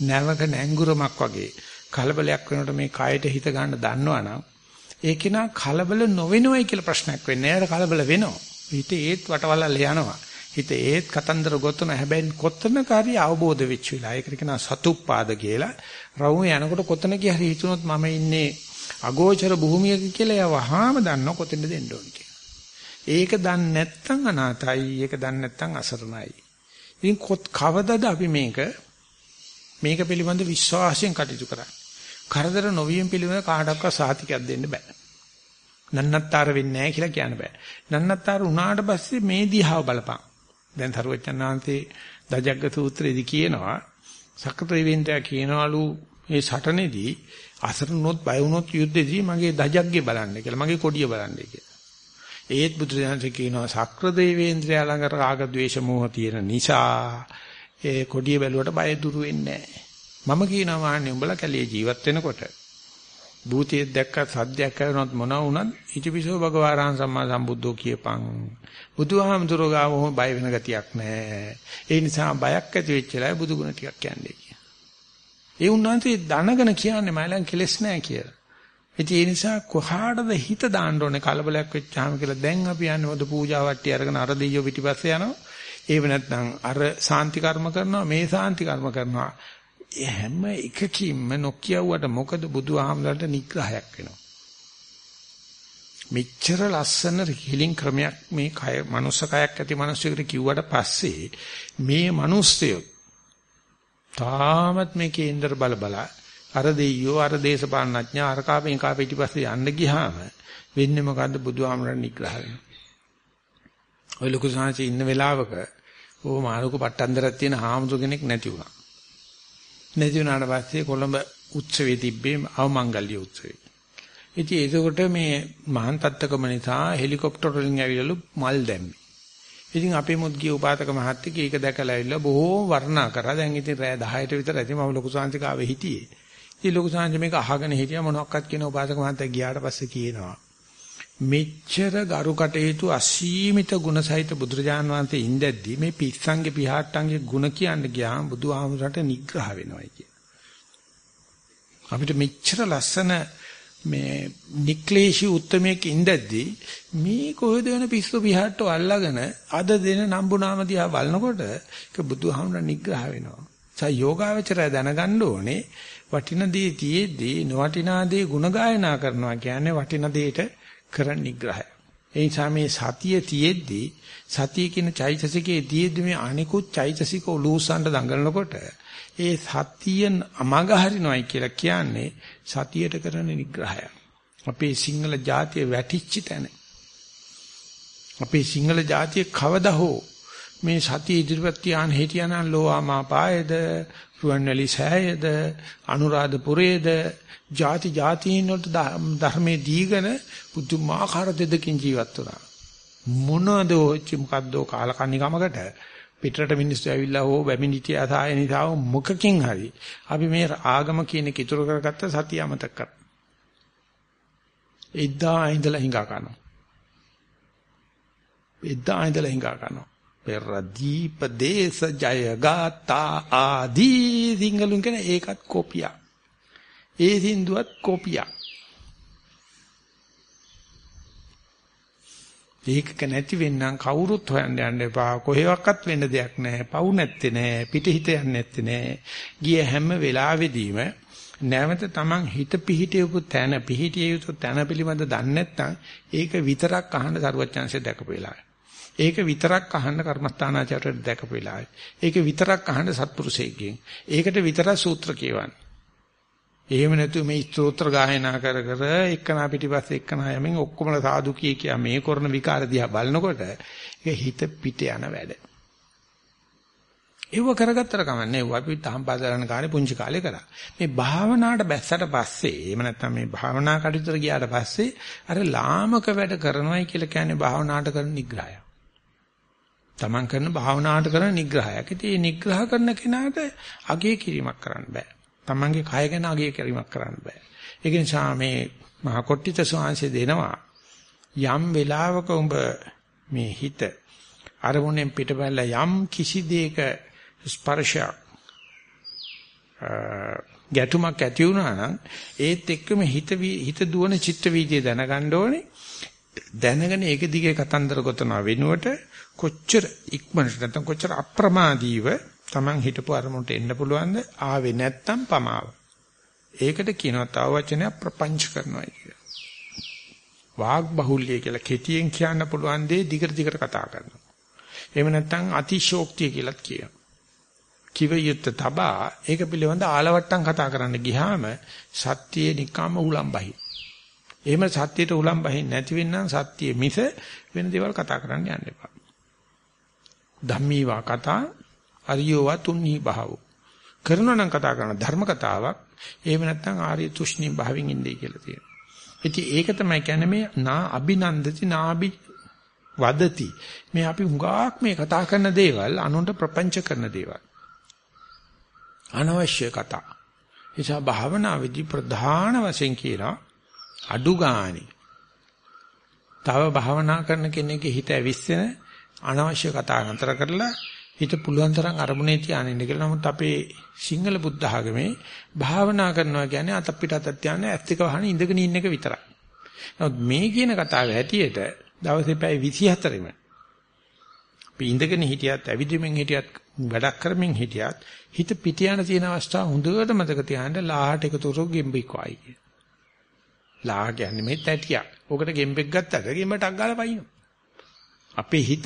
නැවක නැංගුරමක් වගේ කලබලයක් වෙනකොට මේ කයට හිත ගන්න දන්නවනම් ඒ කෙනා කලබල නොවෙනවයි කියලා ප්‍රශ්නයක් වෙන්නේ නැහැ. කලබල වෙනවා. හිත ඒත් වටවලල් යනවා. හිත ඒත් කතන්දර ගොතන හැබැයි කොතනක හරි අවබෝධ වෙච්ච වෙලා ඒකට කියනවා සතුප්පාද කියලා. රවුම යනකොට කොතනක හරි හිතුනොත් මම ඉන්නේ අගෝචර භූමියක කියලා එයා වහාම දන්නව කොතෙන්ද දෙන්න ඕන කියලා. ඒක දන්නේ නැත්නම් අනාතයි. ඒක දන්නේ නැත්නම් අසරණයි. ඉතින් කවදද අපි මේක මේක පිළිබඳ විශ්වාසයෙන් කටයුතු කරන්නේ? කරදර නොවීම පිළිබඳ කාටවත් සාතිකයක් දෙන්න බෑ. නන්නත්තර වෙන්නේ නැහැ කියලා කියන්න බෑ. නන්නත්තර වුණාට පස්සේ මේ දිහාව බලපන්. දැන් තරුවචනාන්තේ දජග්ග සූත්‍රයේදී කියනවා සක්‍රීවෙන්තයා කියනවලු මේ සටනේදී අසරණොත් බය වුණොත් යුද්ධෙදී මගේ දජග්ගේ බලන්න කියලා මගේ කොඩිය බලන්න කියලා. ඒත් බුදුරජාණන් කියනවා සක්‍ර දේවේන්ද්‍රයා ළඟ රාග ద్వේෂ මෝහ තියෙන නිසා ඒ කොඩිය බැලුවට බය දුරු වෙන්නේ නැහැ. මම කියනවා මාන්නේ උඹලා කැලේ ජීවත් වෙනකොට භූතියෙක් දැක්ක සද්දයක් කරනොත් මොනවා වුණත් ඉතිපිසෝ භගවාරහං සම්මා සම්බුද්ධෝ කියපං බුදුහාමුදුරෝ ගාව බය වෙන ගතියක් නැහැ ඒ නිසා බයක් ඇති වෙච්ච වෙලාවේ බුදු ගුණ ටිකක් කියන්නේ කිය. ඒ උන්වහන්සේ දනගෙන කියන්නේ මයිලන් කෙලස් නැහැ කියලා. ඉතින් ඒ නිසා කොහාටද හිත දාන්න ඕනේ කලබලයක් වෙච්චාම කියලා දැන් අපි යන්නේ මොකද පූජා වට්ටිය අරගෙන අර දෙයියෝ පිටිපස්සේ යනවා. ඒව නැත්නම් අර සාන්ති කර්ම කරනවා මේ සාන්ති කර්ම කරනවා හැම එකකින්ම නොකියුවට මොකද බුදුහාමලට නිග්‍රහයක් වෙනවා. මෙච්චර ලස්සන හිලින් ක්‍රමයක් මේ කය මනුස්ස කයක් ඇති මිනිස්සුෙකුට කිව්වට පස්සේ මේ මිනිස්සය තාමත් මේ කේන්දර බල බල අර දෙයියෝ අර දේශපාලනඥා අර කාපෙන් කාප පිටිපස්සේ යන්න ගියාම වෙන්නේ මොකද්ද බුදුහාමරණ නිග්‍රහ වෙනවා. ඔය ලොකු සාංශි ඉන්න වෙලාවක ඕ මානුක පට්ටන්දරක් තියෙන හාමුදුර කෙනෙක් නැති වුණා. නැති වුණාට පස්සේ කොළඹ උත්සවයේ තිබ්බේ අවමංගල්‍ය උත්සවේ. ඉතින් ඒකකොට මේ මහාන් තත්ත්වකම නිසා හෙලිකොප්ටර් වලින් ඇවිල්ලු මල් දැම්මේ. ඉතින් අපේ මුත් ගිය උපාතක මහත්තයෙක් ඒක දැකලා ඇවිල්ලා බොහෝ වර්ණනා කරා. දැන් ඉතින් රෑ 10ට විතර ඇති මම ලොකු සාන්තිකාවේ හිටියේ. ඉතින් ලොකු සාන්ති මේක අහගෙන හිටියා මොනවක්වත් කියන උපාසක මහත්තයා ගියාට පස්සේ කියනවා මෙච්චර ගරු කටයුතු අසීමිත ගුණසහිත බුදුරජාන් වහන්සේ ඉඳද්දි මේ පිස්සන්ගේ පිහාට්ටන්ගේ ගුණ කියන්න ගියාම බුදුහාමුදුරට නිග්‍රහ වෙනවා කිය. අපිට මෙච්චර ලස්සන මේ නික්ලේශී උත්මයක ඉඳද්දි මේ කොහෙද වෙන පිස්සු පිහාට්ටෝ අල්ලගෙන අද දෙන නම්බුනාම දිහා බලනකොට ඒක බුදුහාමුදුර නිග්‍රහ වෙනවා. සා යෝගාවචරය දැනගන්න ඕනේ වටින දේ තියේදී නොවටිනා දේ ಗುಣ ගායනා කරනවා කියන්නේ වටින දෙයට කරන නිග්‍රහය. ඒ නිසා මේ සතිය තියෙද්දී සතිය කියන චෛතසිකයේ තියෙද්දී මේ අනිකුත් චෛතසික උලූසන්ට දඟලනකොට ඒ සතියෙන් අමග හරිනවයි කියලා කියන්නේ සතියට කරන නිග්‍රහය. අපේ සිංහල ජාතිය වැටිච්ච තැන. අපේ සිංහල ජාතිය කවදා හෝ මේ සතිය ඉදිරිපත් තියාන හිටියානම් ලෝවාමා පායේද රුවන්වැලි සෑයේද අනුරාධපුරයේද ಜಾති ಜಾතීන් වලට ධර්මයේ දීගෙන පුදුමාකාර දෙදකින් ජීවත් වුණා. මොනවද ඔච්චි මොකද්ද කාලකන්නිකමකට පිටරට මිනිස්සු ඇවිල්ලා හෝ බැමිණිටිය අසාය නිසා මොකකින් හරි අපි මේ ආගම කියන එක ඉතුරු කරගත්ත සතිය අමතක කර. එදා ඉඳලා හිඟා කරනවා. එදා ඉඳලා හිඟා කරනවා. පෙර දීප දේශ ජය ගාතා ආදී සිංහලුන් කියන ඒකත් කොපියක්. ඒ සින්දුවත් කොපියක්. ඒකක නැති වෙන්නම් කවුරුත් හොයන්න යන්න එපා. කොහෙවත් වෙන්න දෙයක් නැහැ. පවු නැත්තේ නැහැ. පිටිහිත යන්නේ නැත්තේ නැහැ. ගිය හැම වෙලාවෙදීම නැවත Taman හිත පිහිටියපු තැන පිහිටිය යුතු තැන පිළිබඳ දන්නේ නැත්නම් ඒක විතරක් අහන්න සරුවච්චන්සේ දැකපු වෙලාවයි. ඒක විතරක් අහන්න කර්මස්ථානාචාරයට දැකපු වෙලාවයි. ඒක විතරක් අහන්න සත්පුරුෂයෙක්ගෙන්. ඒකට විතරක් සූත්‍ර කියවන්නේ. එහෙම නැතු මේ ස්තෝත්‍ර ගායනා කර කර එක්කනා පිටිපස්සේ එක්කනා යමින් ඔක්කොමල සාදු කිය කියා මේ කරන විකාර දිහා බලනකොට ඒක හිත පිට යන වැඩ. ඒව කරගත්තට කමන්නේ අපි තහම් පාදලන කාලේ පුංචි කාලේ කරා. මේ භාවනාවට බැස්සට පස්සේ එහෙම නැත්නම් මේ භාවනා කටයුතු ගියාට පස්සේ අර ලාමක වැඩ කරනවයි කියලා කියන්නේ භාවනාවට කරන නිග්‍රහය. තමන් කරන භාවනාවට කරන නිග්‍රහයක්. ඉතින් මේ නිග්‍රහ කරන කෙනාට අගේ කිරීමක් කරන්න බෑ. තමන්ගේ කය ගැන අගය කිරීමක් කරන්න බෑ. ඒක නිසා මේ මහා කොට්ටිත ස්වාංශය දෙනවා යම් වෙලාවක උඹ මේ හිත අරමුණෙන් පිටබැලලා යම් කිසි දෙයක ස්පර්ශයක් ගැටුමක් ඇති වුණා නම් ඒත් එක්කම හිත හිත දුවන චිත්ත වීදිය දැනගන්න ඕනේ දැනගෙන ඒක දිගේ කතන්දර ගොතනවා වෙනුවට කොච්චර ඉක්මනට නැත්නම් කොච්චර අප්‍රමාදීව Taman හිටපු අරමුණට එන්න පුළුවන්ද ආවේ නැත්තම් පමාව. ඒකට කියනවා තව වචනයක් ප්‍රපංච කරනවා කියලා. වාග් බහුල්‍ය කියලා කෙටියෙන් කියන්න පුළුවන් දේ දිගට දිගට කතා කරනවා. එහෙම නැත්නම් අතිශෝක්තිය කියලාත් කියනවා. කිව යුත්ත තබා ඒක පිළිබඳ ආලවට්ටම් කතා කරන්න ගියාම සත්‍යයේ නිකම්ම උලම්බහයි. එහෙම සත්‍යයට උලම්බහින් නැති වෙන්නම් සත්‍ය මිස වෙන දේවල් කතා කරන්න යන්න එපා. ධම්මීවා කතා අරියෝවා තුන්නී භාවෝ. කරනවා නම් කතා කරන ධර්ම කතාවක්. එහෙම නැත්නම් ආර්ය තුෂ්ණී භාවයෙන් ඉන්නේ කියලා තියෙනවා. ඉතින් ඒක තමයි කියන්නේ මේ නා අභිනන්දති නාභි වදති. මේ අපි හුඟක් මේ කතා කරන දේවල් අනුන්ට ප්‍රපංච කරන දේවල්. අනවශ්‍ය කතා. එසා භාවනාවේදී ප්‍රධාන වශයෙන් කියනවා අඩු ගානේ. තව භාවනා කරන කෙනෙක්ගේ හිත ඇවිස්සෙන අනවශ්‍ය කතා නතර කරලා හිත පුළුවන් තරම් අරමුණේ තියාගෙන ඉන්න කියලා. නමුත් අපේ සිංහල බුද්ධ ආගමේ භාවනා කරනවා කියන්නේ අත පිට අත තියන්නේ ඇස් දෙක වහන ඉඳගෙන ඉන්න එක විතරයි. නමුත් මේ කියන කතාව හැටියට දවසේ පැය 24ෙම අපි ඉඳගෙන හිටියත් ඇවිදින්මින් හිටියත් වැඩක් කරමින් හිටියත් හිත පිට යන තියෙන අවස්ථාව හොඳට මතක තියාගන්න ලාහට එකතු කරග ගෙම්බෙක් වයි කිය. ලාහ කියන්නේ මේ තැටියක්. ඔකට ගෙම්බෙක් ගත්තට ගෙම්බටක් ගාලා පයින්නවා. අපේ හිත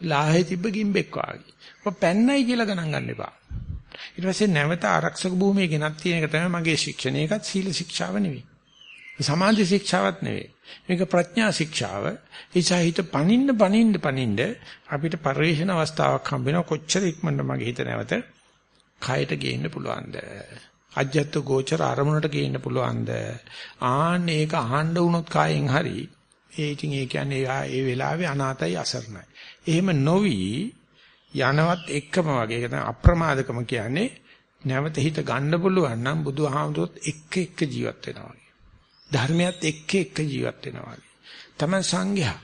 ලාහේ තිබ්බ ගිම්බෙක් වාගේ. ඔබ පැන්නයි කියලා ගණන් ගන්න එපා. ඊට පස්සේ නැවත ආරක්ෂක භූමියේ ගෙනත් තියෙන එක තමයි මගේ ශික්ෂණය. ඒකත් සීල ශික්ෂාව නෙවෙයි. සමාධි ශික්ෂාවක් නෙවෙයි. මේක ප්‍රඥා ශික්ෂාව. ඒචා හිත පනින්න පනින්න පනින්න අපිට පරිශන අවස්ථාවක් හම්බ වෙනවා කොච්චර ඉක්මනට මගේ හිත නැවත කයට ගේන්න පුළුවන්ද? අජ්ජත් ගෝචර අරමුණට ගේන්න පුළුවන්ද? ආන්න ඒක අහන්න වුණොත් කායෙන් හරි ඒ ඉතින් ඒ කියන්නේ ඒ වෙලාවේ අනාතයි අසරණයි. එහෙම නොවි යනවත් එක්කම වගේ ඒක තමයි අප්‍රමාදකම කියන්නේ නැවත හිත ගන්න පුළුවන් නම් බුදුහාමුදුරුවොත් එක්ක එක්ක ජීවත් වෙනවා වගේ. ධර්මයත් එක්ක එක්ක ජීවත් වෙනවා වගේ. තමන් සංඝයා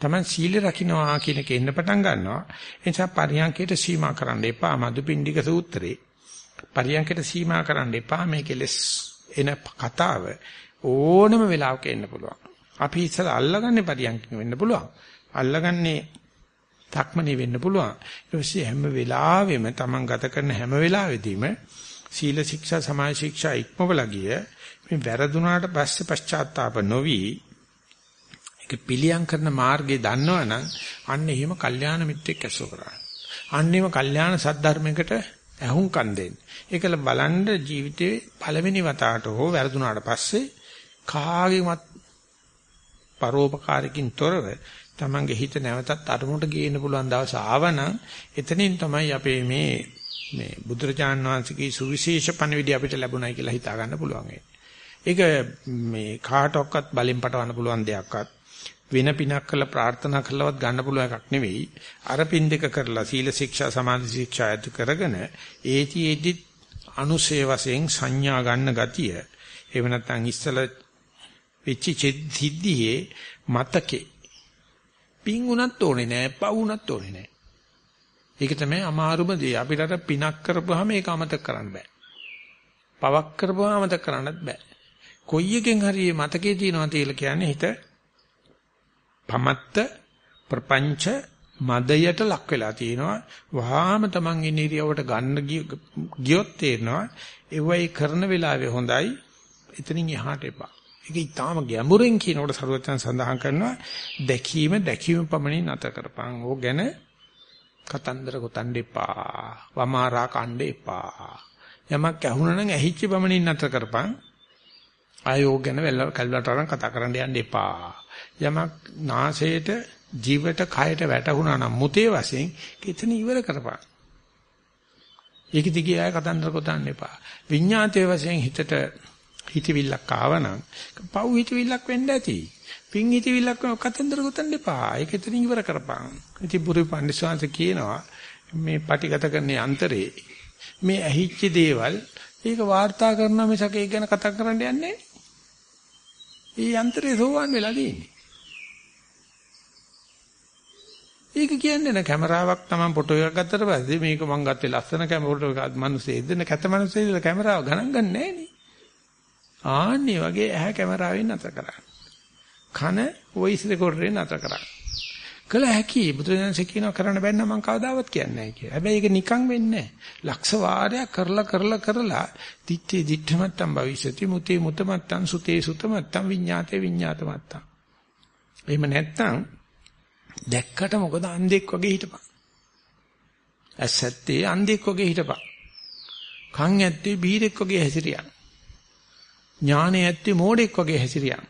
තමන් සීල රකින්නවා කියන එක එන්න පටන් ගන්නවා. ඒ නිසා පරියන්කයට සීමා කරන්න එපා. මදුපිණ්ඩික සූත්‍රේ පරියන්කයට සීමා කරන්න එපා. මේ කෙලස් එන කතාව ඕනම වෙලාවක එන්න පුළුවන්. අපි ඉස්සලා අල්ලගන්නේ පරියන්කින් වෙන්න පුළුවන්. අල්ලගන්නේ තක්මනේ වෙන්න පුළුවන්. ඊට පස්සේ හැම වෙලාවෙම Taman ගත කරන හැම වෙලාවෙදීම සීල ශික්ෂා සමාජ ශික්ෂා ඉක්මවලා ගිය මේ වැරදුනාට පස්සේ පශ්චාත්තාප නොවි ඒක පිළියම් කරන මාර්ගය දන්නවනම් අන්න එහෙම කල්යාණ මිත්‍රෙක් ඇසුර කරා. අන්නේම කල්යාණ සද්ධර්මයකට ඇහුම්කන් දෙන්න. ඒකල බලන්න ජීවිතේ පළවෙනි වතාවට හෝ වැරදුනාට පස්සේ කාගේවත් පරෝපකාරකින් තොරව තමන්ගේ හිත නැවතත් අරමුණට ගේන්න පුළුවන් දවස ආවනම් එතනින් තමයි අපේ මේ මේ බුදුරජාන් වහන්සේගේ සුවිශේෂ පණිවිඩය අපිට ලැබුණයි කියලා හිතා ගන්න පුළුවන් ඒක මේ කාටවත් බලෙන් පටවන්න පුළුවන් දෙයක්වත් වෙන පිනක් කරලා ප්‍රාර්ථනා කළවත් ගන්න පුළුවන් එකක් නෙවෙයි. අර පින් දෙක කරලා සීල ශික්ෂා සමාධි ශික්ෂා ඇති කරගෙන ඒතිෙදි අනුසේ වශයෙන් සංඥා ගන්න ගතිය. එහෙම නැත්නම් ඉස්සල වෙච්ච සිද්ධියේ මතකේ පින් උනත් ඕනේ නෑ පව් උනත් ඕනේ නෑ. ඒක තමයි අමාරුම දේ. අපිට අර පිනක් කරපුවාම ඒක අමතක කරන්න බෑ. පවක් කරපුවාම අමතක කරන්නත් බෑ. කොයි එකෙන් හරි මතකේ තියෙනවා කියලා කියන්නේ හිත පමත්ත ප්‍රපංච මදයට ලක් වෙලා තියෙනවා. වහාම Taman ඉන්න ඉරියවට ගන්න ගියොත් තේරෙනවා ඒවයි කරන වෙලාවේ හොඳයි. එතනින් එහාට එපා. ඒක ඊටාම ගැඹුරෙන් කියනකොට සරුවචන සඳහන් කරනවා දැකීම දැකීම පමණින් නැත කරපන්. ඕක ගැන කතන්දර ගොතන්න එපා. වමාරා කණ්ඩ එපා. යමක් ඇහුණා නම් ඇහිච්ච පමණින් නැත කරපන්. ආයෝග ගැන කල්ලාට අරන් කතා කරන්න යන්න එපා. යමක් නාසයට ජීවිත කයට වැටුණා නම් මුතේ වශයෙන් එතන ඉවර කරපන්. ඒක දිගේ ආය කතන්දර ගොතන්න එපා. විඤ්ඤාතයේ වශයෙන් හිතට හිතවිල්ලක් ආවනම් පව් හිතවිල්ලක් වෙන්න ඇති. පින් හිතවිල්ලක් කතන්දර ගොතන්න එපා. ඒක එතනින් ඉවර කරපන්. ඉතින් පුරු පඬිස්වාංශ කියනවා මේ පටිගත කරන අන්තරේ මේ ඇහිච්ච දේවල් ඒක වාර්තා කරන මිසක ඒක ගැන කතා කරන්න යන්නේ ඒ යන්ත්‍රේ සෝවන් වෙලා තියෙන්නේ. ඒක කියන්නේ න කැමරාවක් Taman ෆොටෝ එකක් ගත්තට පස්සේ මේක මං ගත්තේ ලස්සන කැමරාවක් එකක් මිනිස්සෙක්ද න කැත මිනිස්සෙක්ද කැමරාව ගණන් ගන්න නැහැ නේ. ආන්නේ වගේ ඇහැ කැමරාවෙන් නැතර කරා. කන වොයිස් රෙකෝඩරෙන් නැතර කරා. කළ හැකි බුදුරජාණන්සේ කියනවා කරන්න බැන්න මම කවදාවත් කියන්නේ නැහැ කියලා. හැබැයි ඒක නිකන් වෙන්නේ නැහැ. ලක්ෂ වාරයක් කරලා කරලා කරලා දිත්තේ දිත්තමත්තම් භවිෂති මුතේ මුතමත්තම් සුතේ සුතමත්තම් විඤ්ඤාතේ විඤ්ඤාතමත්තම්. එහෙම නැත්තම් දැක්කට මොකද අන්ධෙක් වගේ හිටපන්. ඇසැත්තේ අන්ධෙක් වගේ හිටපන්. කන් ඇත්තේ බීරෙක් වගේ හැසිරියන්. ඥානෙ ඇත්තේ මෝඩෙක් වගේ හැසිරියන්.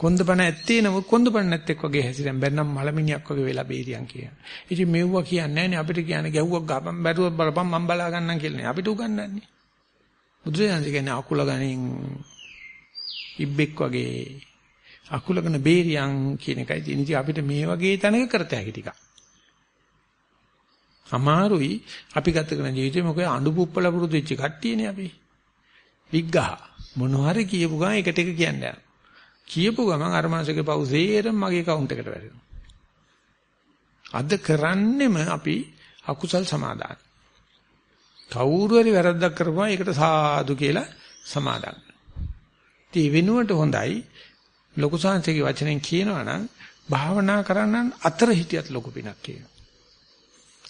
කොන්දපණ ඇත්තේ නමුත් කොන්දපණ නැත්තෙක් වගේ හැසිරෙන් බැන්නම් මලමිනියක් වගේ වෙලා බේරියන් කියන. ඉතින් මෙව්වා කියන්නේ නැහැ අපිට කියන්නේ ගැහුවක් ගහපන් බැරුවක් බලපන් මම බලා ගන්නම් කියලා නේ. අපිට උගන්වන්නේ. බුදුරජාණන් කියන්නේ අකුල ගනින් ඉබ්බෙක් වගේ අකුලගෙන බේරියන් කියන එකයි තියෙන. ඉතින් අපිට මේ වගේ තැනක කරත හැකි ටිකක්. අමාරුයි අපි ගත කරන ජීවිතේ මොකද අඬු පුප්පල පුරුදු වෙච්ච කට්ටියනේ අපි. විග්ගහ මොනවාරි කියපු ගමන් එකට එක කියන්නේ. කියපු ගමන් අර මාසෙක පව් සේරම මගේ account එකට වැටෙනවා. අද කරන්නෙම අපි අකුසල් සමාදාන. කවුරු හරි වැරද්දක් කරපුවා ඒකට සාදු කියලා සමාදන්. ඉතින් වෙනුවට හොඳයි ලොකු සංසේගේ වචනෙන් කියනවා නම් භාවනා කරන්න අතර හිටියත් ලොකු පිනක් කියනවා.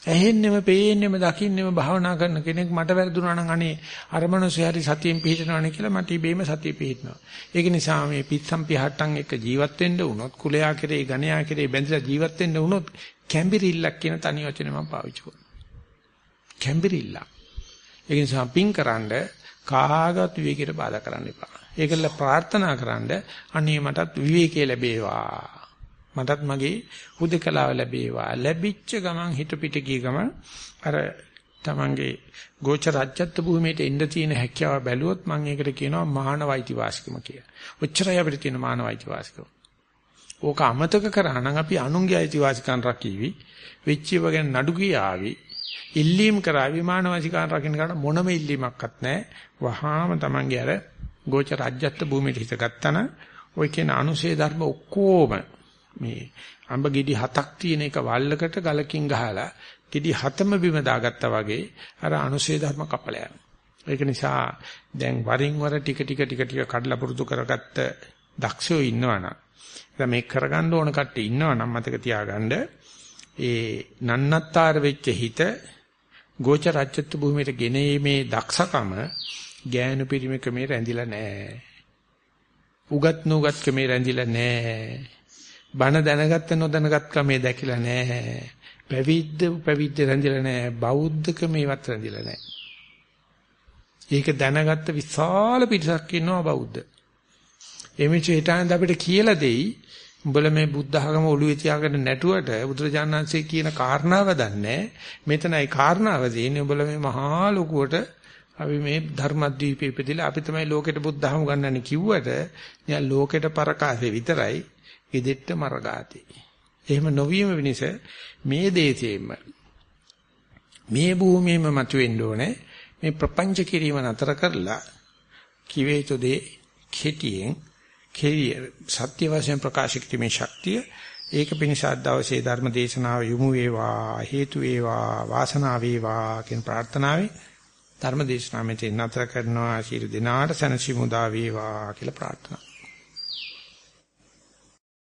ඇහෙන්නෙම පේන්නෙම දකින්නෙම භාවනා කරන කෙනෙක් මට වැරදුනා නම් අනේ අර මනුස්සයා හරි සතියෙන් පිහිටනවනේ කියලා මට ඉබේම සතිය පිහිටනවා. ඒක නිසා මේ පිස්සම් පිහට්ටම් එක ජීවත් වෙන්න වුණොත් කුලයා කෙරේ ගණයා කෙරේ බැඳලා ජීවත් වෙන්න වුණොත් කැම්බිරිල්ලක් කියන තනි වචනේ මම පාවිච්චි කරනවා. කැම්බිරිල්ල. ඒ නිසා පින්කරනද කාගත් විවේකයට බාධා කරන්න එපා. ඒකල ප්‍රාර්ථනා කරන්ඩ අනේ මටත් විවේකී ලැබේවා. මටත් මගේ හුදකලාව ලැබේවා. ලැබිච්ච ගමන් හිත පිට ගිය ගමන් අර තමන්ගේ ගෝච රාජ්‍යත්ව භූමියට එන්න තියෙන හැකියාව බැලුවොත් මම ඒකට කියනවා මානවයිති වාසිකම කියලා. ඔච්චරයි අපිට තියෙන මානවයිති වාසිකම. ඕක අමතක කරා නම් අපි අනුන්ගේ අයිතිවාසිකම් රකීවි. වෙච්චිව ගැන නඩු කියාවි. ඉල්ලීම් කරાવી මානවයිතිකම් රකින්න ගන්න මොනම ඉල්ලීමක්වත් නැහැ. වහාම තමන්ගේ අර ගෝච රාජ්‍යත්ව භූමියට හිත ගත්තා නම් ඔය කියන අනුශේ ධර්ම ඔක්කොම මේ අඹ ගෙඩි හතක් තියෙන එක වල්ලකට ගලකින් ගහලා ගෙඩි හතම බිම දාගත්තා වගේ අර අනුශේ ධර්ම කපල ඒක නිසා දැන් වරින් වර ටික ටික ටික ටික කඩලා පුරුදු කරගත්ත දක්ෂයෝ ඉන්නවනම් දැන් මේක කරගන්න ඕන කට්ටිය ඉන්නවනම් මතක තියාගන්න ඒ නන්නත්තර වෙච්ච හිත ගෝච රාජ්‍යත්ව භූමියට ගෙනීමේ දක්ෂකම ගෑනු පිරිමිකමේ රැඳිලා නැහැ. උගත් නුගත් කමේ රැඳිලා නැහැ. බණ දැනගත්ත නොදැනගත් කමේ දැකිලා නැහැ. පැවිද්ද පැවිද්ද රැඳිලා නැහැ. බෞද්ධකමේවත් රැඳිලා නැහැ. ඒක දැනගත්ත විශාල පිරිසක් ඉන්නවා බෞද්ධ. එමෙච්ච හිතානද අපිට කියලා දෙයි උඹල මේ බුද්ධ ආගම ඔළුවේ තියාගෙන නැටුවට බුදුරජාණන්සේ කියන කාරණාව දන්නේ මෙතනයි කාරණාව තියෙන්නේ උඹල මේ මහා ලොකුවට අපි මේ ධර්මද්වීපේ ඉපදිලා අපි තමයි ලෝකෙට බුද්ධ ආගම ගන්නන්නේ කිව්වට නිකන් ලෝකෙට පරකාසේ විතරයි gedetta maragati. එහෙම නොවීම වෙනස මේ දේශයෙන්ම මේ භූමියෙම මතුවෙන්න ඕනේ. මේ ප්‍රපංච කිරීම නතර කරලා කිවේ යුතු දේ කෙටියෙන් කෙලිය සත්‍ය වශයෙන් ප්‍රකාශ කිරීමේ ශක්තිය ඒක පිණිසත් දවසේ ධර්ම දේශනාව යොමු වේවා හේතු වේවා වාසනාව වේවා කියන ප්‍රාර්ථනාවෙන් ධර්ම දේශනාව මෙතන නතර කරනවා. ශීල දිනාට සනසි මුදා වේවා කියලා ප්‍රාර්ථනා.